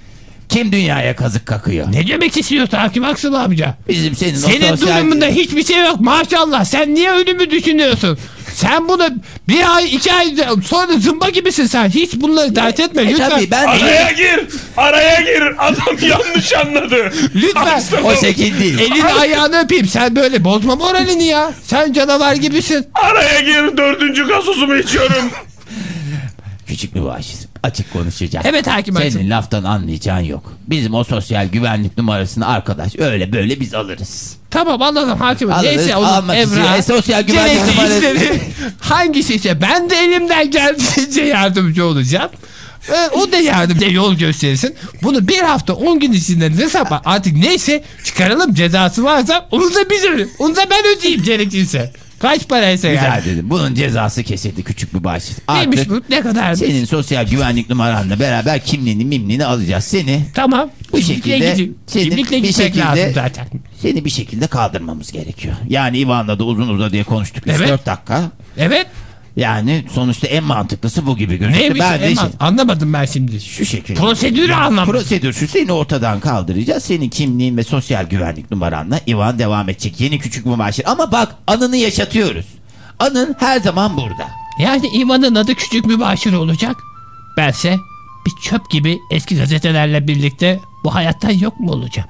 [SPEAKER 4] kim dünyaya kazık kakıyor?
[SPEAKER 7] Ne demek istiyorsun Hakim Aksın amca?
[SPEAKER 4] Bizim senin,
[SPEAKER 7] Senin
[SPEAKER 4] sosyal...
[SPEAKER 7] durumunda hiçbir şey yok maşallah. Sen niye ölümü düşünüyorsun? Sen bunu bir ay iki ay sonra zımba gibisin sen. Hiç bunları dert etme
[SPEAKER 4] E
[SPEAKER 7] lütfen.
[SPEAKER 4] tabii ben
[SPEAKER 5] Araya gir. Araya gir. Adam yanlış anladı.
[SPEAKER 7] Lütfen.
[SPEAKER 5] Aslında
[SPEAKER 4] o şekil değil.
[SPEAKER 7] Elini ayağını öpeyim. Sen böyle bozma moralini ya. Sen canavar gibisin.
[SPEAKER 5] Araya gir. Dördüncü gazozumu içiyorum.
[SPEAKER 4] Küçük bir başır. Açık konuşacağım.
[SPEAKER 7] Evet hakim
[SPEAKER 4] Senin
[SPEAKER 7] Aksın.
[SPEAKER 4] laftan anlayacağın yok. Bizim o sosyal güvenlik numarasını arkadaş öyle böyle biz alırız.
[SPEAKER 7] Tamam anladım hakim.
[SPEAKER 4] Alırız,
[SPEAKER 7] Neyse onun
[SPEAKER 4] almak istiyor.
[SPEAKER 7] evrağı.
[SPEAKER 4] E, sosyal güvenlik numarası-
[SPEAKER 7] hangisi ise ben de elimden geldiğince yardımcı olacağım. Ee, o da yardımcı yol gösterirsin. Bunu bir hafta 10 gün içinde ne zaman artık neyse çıkaralım cezası varsa onu da biz ödeyelim. Onu da ben ödeyeyim gerekirse. Kaç paraysa
[SPEAKER 4] Güzel
[SPEAKER 7] yani.
[SPEAKER 4] dedim. Bunun cezası kesildi küçük bir başır.
[SPEAKER 7] Neymiş bu? Ne kadar?
[SPEAKER 4] senin sosyal güvenlik numaranla beraber kimliğini mimliğini alacağız. Seni
[SPEAKER 7] Tamam.
[SPEAKER 4] Bu
[SPEAKER 7] Kimlikle
[SPEAKER 4] şekilde
[SPEAKER 7] gideyim.
[SPEAKER 4] seni
[SPEAKER 7] Kimlikle
[SPEAKER 4] bir
[SPEAKER 7] gitmek
[SPEAKER 4] şekilde-
[SPEAKER 7] zaten.
[SPEAKER 4] seni bir şekilde kaldırmamız gerekiyor. Yani Ivan'la da uzun uza diye konuştuk. 3-4
[SPEAKER 7] Evet.
[SPEAKER 4] dakika.
[SPEAKER 7] Evet.
[SPEAKER 4] Yani sonuçta en mantıklısı bu gibi gözüküyor.
[SPEAKER 7] Neymiş?
[SPEAKER 4] Ben
[SPEAKER 7] Eman?
[SPEAKER 4] şey-
[SPEAKER 7] Anlamadım ben şimdi.
[SPEAKER 4] şu şekilde.
[SPEAKER 7] Prosedürü anlamadım.
[SPEAKER 4] Prosedür şu seni ortadan kaldıracağız. Senin kimliğin ve sosyal güvenlik numaranla Ivan devam edecek. Yeni küçük mübaşir. Ama bak anını yaşatıyoruz. Anın her zaman burada.
[SPEAKER 7] Yani İvan'ın adı küçük mübaşir olacak. Bense bir çöp gibi eski gazetelerle birlikte bu hayattan yok mu olacağım?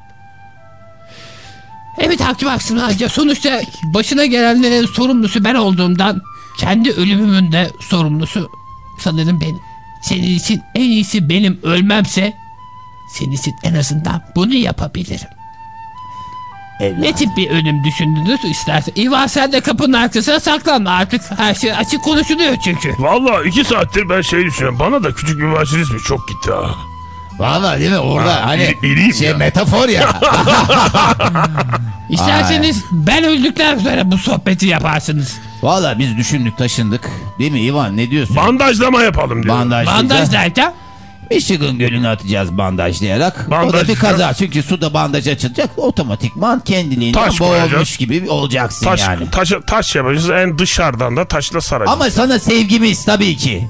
[SPEAKER 7] Evet hakim haksın ancak sonuçta başına gelenlerin sorumlusu ben olduğumdan kendi ölümümün de sorumlusu sanırım benim. Senin için en iyisi benim ölmemse senin için en azından bunu yapabilirim.
[SPEAKER 4] Evladım.
[SPEAKER 7] Ne tip bir ölüm düşündünüz istersen. İvan sen de kapının arkasına saklan artık her şey açık konuşuluyor çünkü.
[SPEAKER 5] Valla iki saattir ben şey düşünüyorum. Bana da küçük bir ismi çok gitti ha.
[SPEAKER 4] Vallahi değil mi? Orada
[SPEAKER 5] Ha,
[SPEAKER 4] hani
[SPEAKER 5] iriyim
[SPEAKER 4] şey
[SPEAKER 5] ya.
[SPEAKER 4] metafor ya.
[SPEAKER 7] İsterseniz ben öldükten sonra bu sohbeti yaparsınız.
[SPEAKER 4] Vallahi biz düşündük taşındık. Değil mi Ivan ne diyorsun?
[SPEAKER 5] Bandajlama yapalım diyor.
[SPEAKER 4] Bandajlayacağız.
[SPEAKER 7] Bandaj derken
[SPEAKER 4] Michigan gölüne atacağız bandajlayarak. o da
[SPEAKER 5] Bandaj-
[SPEAKER 4] bir kaza. Çünkü suda bandaj açılacak. Otomatikman kendiliğinden
[SPEAKER 5] Taş
[SPEAKER 4] boğulmuş
[SPEAKER 5] koyacağız.
[SPEAKER 4] gibi olacaksın
[SPEAKER 5] Taş,
[SPEAKER 4] yani.
[SPEAKER 5] taş, taş yapacağız. En dışarıdan da taşla saracağız.
[SPEAKER 4] Ama sana sevgimiz tabii ki.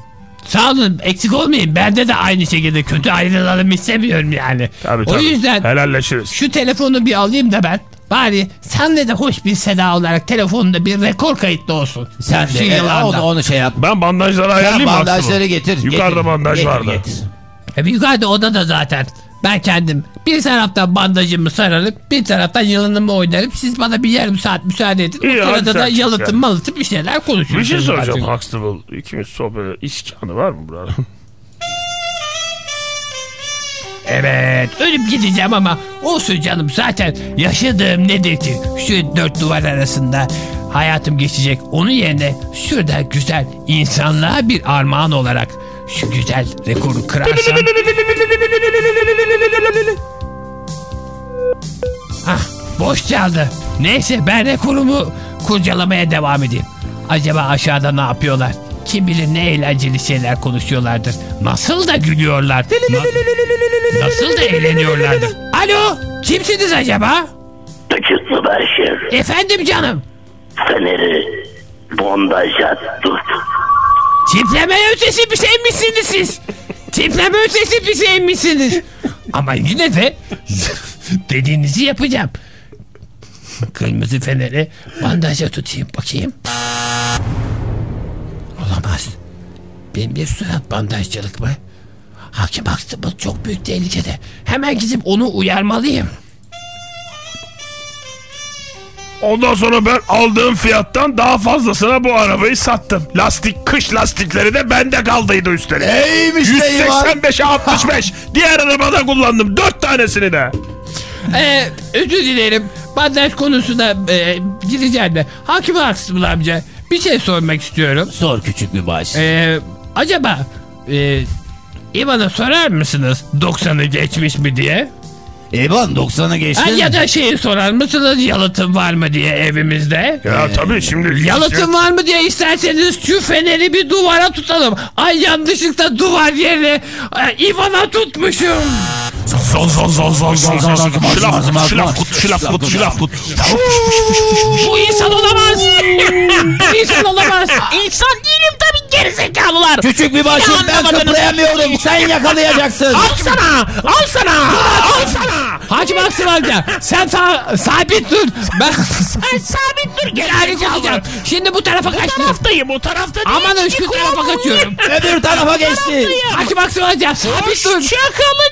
[SPEAKER 7] Sağ olun eksik olmayın. Bende de aynı şekilde kötü ayrılalım istemiyorum yani.
[SPEAKER 5] Tabii,
[SPEAKER 7] O
[SPEAKER 5] tabii.
[SPEAKER 7] yüzden
[SPEAKER 5] Helalleşiriz.
[SPEAKER 7] şu telefonu bir alayım da ben. Bari senle de hoş bir seda olarak telefonda bir rekor kayıtlı olsun.
[SPEAKER 4] Sen
[SPEAKER 7] Şu
[SPEAKER 4] de e,
[SPEAKER 7] yıllarda.
[SPEAKER 4] onu, onu şey yap.
[SPEAKER 5] Ben bandajları ayarlayayım mı
[SPEAKER 4] bandajları getir.
[SPEAKER 5] Yukarıda
[SPEAKER 4] getir,
[SPEAKER 5] bandaj
[SPEAKER 4] getir,
[SPEAKER 5] vardı.
[SPEAKER 4] getir.
[SPEAKER 7] E, yukarıda odada zaten. Ben kendim bir taraftan bandajımı sararım bir taraftan yılanımı oynarım. Siz bana bir yarım saat müsaade edin.
[SPEAKER 5] İyi,
[SPEAKER 7] o sırada da yalıtım
[SPEAKER 5] yani.
[SPEAKER 7] malıtım bir şeyler konuşuruz.
[SPEAKER 5] Bir şey soracağım. Huxtable. İkimiz sohbet iskanı var mı burada?
[SPEAKER 7] Evet. Ölüp gideceğim ama olsun canım zaten yaşadığım nedir ki? Şu dört duvar arasında hayatım geçecek. Onun yerine şurada güzel insanlığa bir armağan olarak şu güzel rekoru kırarsam Ah boş çaldı. Neyse ben rekorumu kurcalamaya devam edeyim. Acaba aşağıda ne yapıyorlar kim bilir ne eğlenceli şeyler konuşuyorlardır nasıl da gülüyorlar Na- Nasıl da eğleniyorlardır. Alo, kimsiniz acaba?
[SPEAKER 14] Açıklı Başır,
[SPEAKER 7] Efendim canım.
[SPEAKER 14] feneri bondaja tut.
[SPEAKER 7] Tipleme ötesi bir şey misiniz siz? Tipleme ötesi bir şey misiniz? Ama yine de dediğinizi yapacağım. Kırmızı feneri bandaja tutayım bakayım. Olamaz. Benim bir surat bandajcılık mı? Hakim Huxtable çok büyük tehlikede. Hemen gidip onu uyarmalıyım.
[SPEAKER 5] Ondan sonra ben aldığım fiyattan daha fazlasına bu arabayı sattım. Lastik, kış lastikleri de bende kaldıydı üstelik.
[SPEAKER 4] Neymiş neyi var?
[SPEAKER 5] 185'e 65. Diğer arabada kullandım. 4 tanesini de.
[SPEAKER 7] Ee, özür dilerim. Bandaj konusuna e, gireceğim de. Hakim Huxtable amca bir şey sormak istiyorum.
[SPEAKER 4] Sor küçük bir baş.
[SPEAKER 7] Ee, acaba e, İvan'a sorar mısınız 90'ı geçmiş mi diye?
[SPEAKER 4] Evan 90'ı geçti
[SPEAKER 7] Ha,
[SPEAKER 4] mi?
[SPEAKER 7] ya da şeyi sorar mısınız yalıtım var mı diye evimizde?
[SPEAKER 5] Ya tabii şimdi...
[SPEAKER 7] Yalıtım var mı diye isterseniz şu feneri bir duvara tutalım. Ay yanlışlıkla duvar yerine İvan'a tutmuşum.
[SPEAKER 5] Zon zon zon zon zon zon zon. Şılaf kut, şılaf kut, şılaf kut, şılaf kut.
[SPEAKER 7] Bu insan olamaz. Bu insan olamaz. İnsan değilim tabii gerizekalılar.
[SPEAKER 4] Küçük bir başım ben kıpırayamıyorum. Sen yakalayacaksın.
[SPEAKER 7] Al sana! Al sana! Al sana! Hacı Maksım amca sen sa sabit dur. Ben sen sabit dur. Kaçacağım. Şimdi bu tarafa kaçtım. Bu taraftayım o tarafta değil. Amanın şu tarafa kaçıyorum.
[SPEAKER 4] Öbür tarafa geçti.
[SPEAKER 7] Hacı Maksım amca sabit dur. Çakalın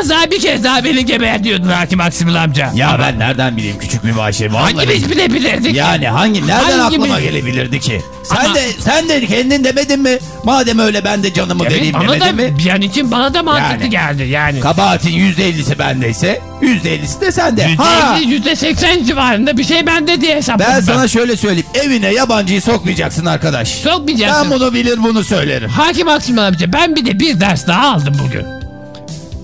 [SPEAKER 7] Az daha bir kez daha beni geber diyordun Hakim Aksimil amca.
[SPEAKER 4] Ya ben nereden bileyim küçük bir başım?
[SPEAKER 7] Hangimiz bilebilirdik?
[SPEAKER 4] Yani hangi nereden
[SPEAKER 7] Hangimiz?
[SPEAKER 4] aklıma gelebilirdi ki? Sen
[SPEAKER 7] Ama-
[SPEAKER 4] de sen de kendin demedin mi? Madem öyle ben de canımı
[SPEAKER 7] Evet,
[SPEAKER 4] vereyim
[SPEAKER 7] bana da
[SPEAKER 4] demedin mi?
[SPEAKER 7] an için bana da mantıklı
[SPEAKER 4] Yani.
[SPEAKER 7] geldi yani.
[SPEAKER 4] Kabahatin %50'si bendeyse %50'si de sende. Ha!
[SPEAKER 7] %50, %80 civarında bir şey bende diye hesapladım.
[SPEAKER 4] Ben sana şöyle söyleyeyim. Evine yabancıyı sokmayacaksın arkadaş.
[SPEAKER 7] Sokmayacaksın.
[SPEAKER 4] Ben bunu bilir bunu söylerim.
[SPEAKER 7] Hakim Aksimil amca ben bir de bir ders daha aldım bugün.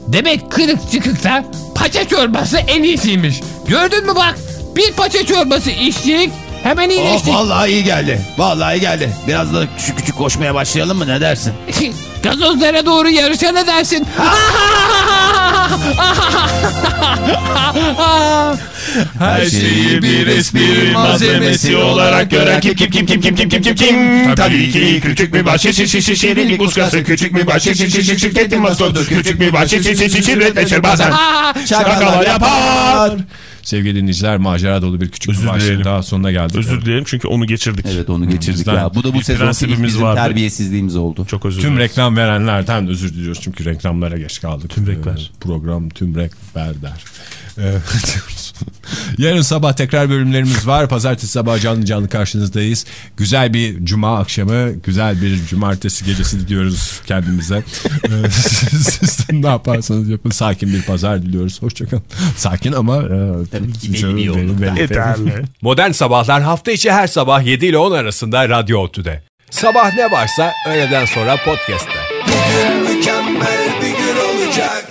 [SPEAKER 7] Demek kırık çıkıkta paça çorbası en iyisiymiş. Gördün mü bak bir paça çorbası içtik hemen
[SPEAKER 4] Oh,
[SPEAKER 7] iyileştik.
[SPEAKER 4] vallahi iyi geldi. Vallahi iyi geldi. Biraz da küçük küçük koşmaya başlayalım mı ne dersin?
[SPEAKER 7] Gazozlara doğru yarışa ne dersin?
[SPEAKER 5] Her şeyi bir espri malzemesi olarak gören kim kim kim kim kim kim kim kim kim Tabii ki küçük bir baş şiş şiş şiş şirinlik muskası Küçük bir baş şiş şiş şiş şirketin maskotu Küçük bir baş şiş şiş şiş şirretleşir bazen Şakalar yapar
[SPEAKER 3] Sevgili dinleyiciler macera dolu bir küçük bir başlığın daha sonuna geldik.
[SPEAKER 15] Özür dilerim çünkü onu geçirdik.
[SPEAKER 16] Evet onu geçirdik
[SPEAKER 3] Bizden
[SPEAKER 16] ya. Bu da bu sezonki bizim
[SPEAKER 15] vardı.
[SPEAKER 16] terbiyesizliğimiz oldu.
[SPEAKER 15] Çok özür
[SPEAKER 3] Tüm
[SPEAKER 15] dileriz.
[SPEAKER 3] reklam verenlerden özür diliyoruz çünkü reklamlara geç kaldık.
[SPEAKER 15] Tüm rekler.
[SPEAKER 3] Ee, Program tüm rekler der. Ee, Yarın sabah tekrar bölümlerimiz var. Pazartesi sabah canlı canlı karşınızdayız. Güzel bir cuma akşamı, güzel bir cumartesi gecesi diliyoruz kendimize. Ee, Siz de ne yaparsanız yapın. Sakin bir pazar diliyoruz. Hoşçakalın. Sakin ama e,
[SPEAKER 4] Tabii ki yoğunlukta.
[SPEAKER 3] belli-
[SPEAKER 5] Yeterli
[SPEAKER 17] Modern Sabahlar hafta içi her sabah 7 ile 10 arasında Radyo Otü'de. Sabah ne varsa öğleden sonra podcast'te.
[SPEAKER 18] Mükemmel bir gün olacak.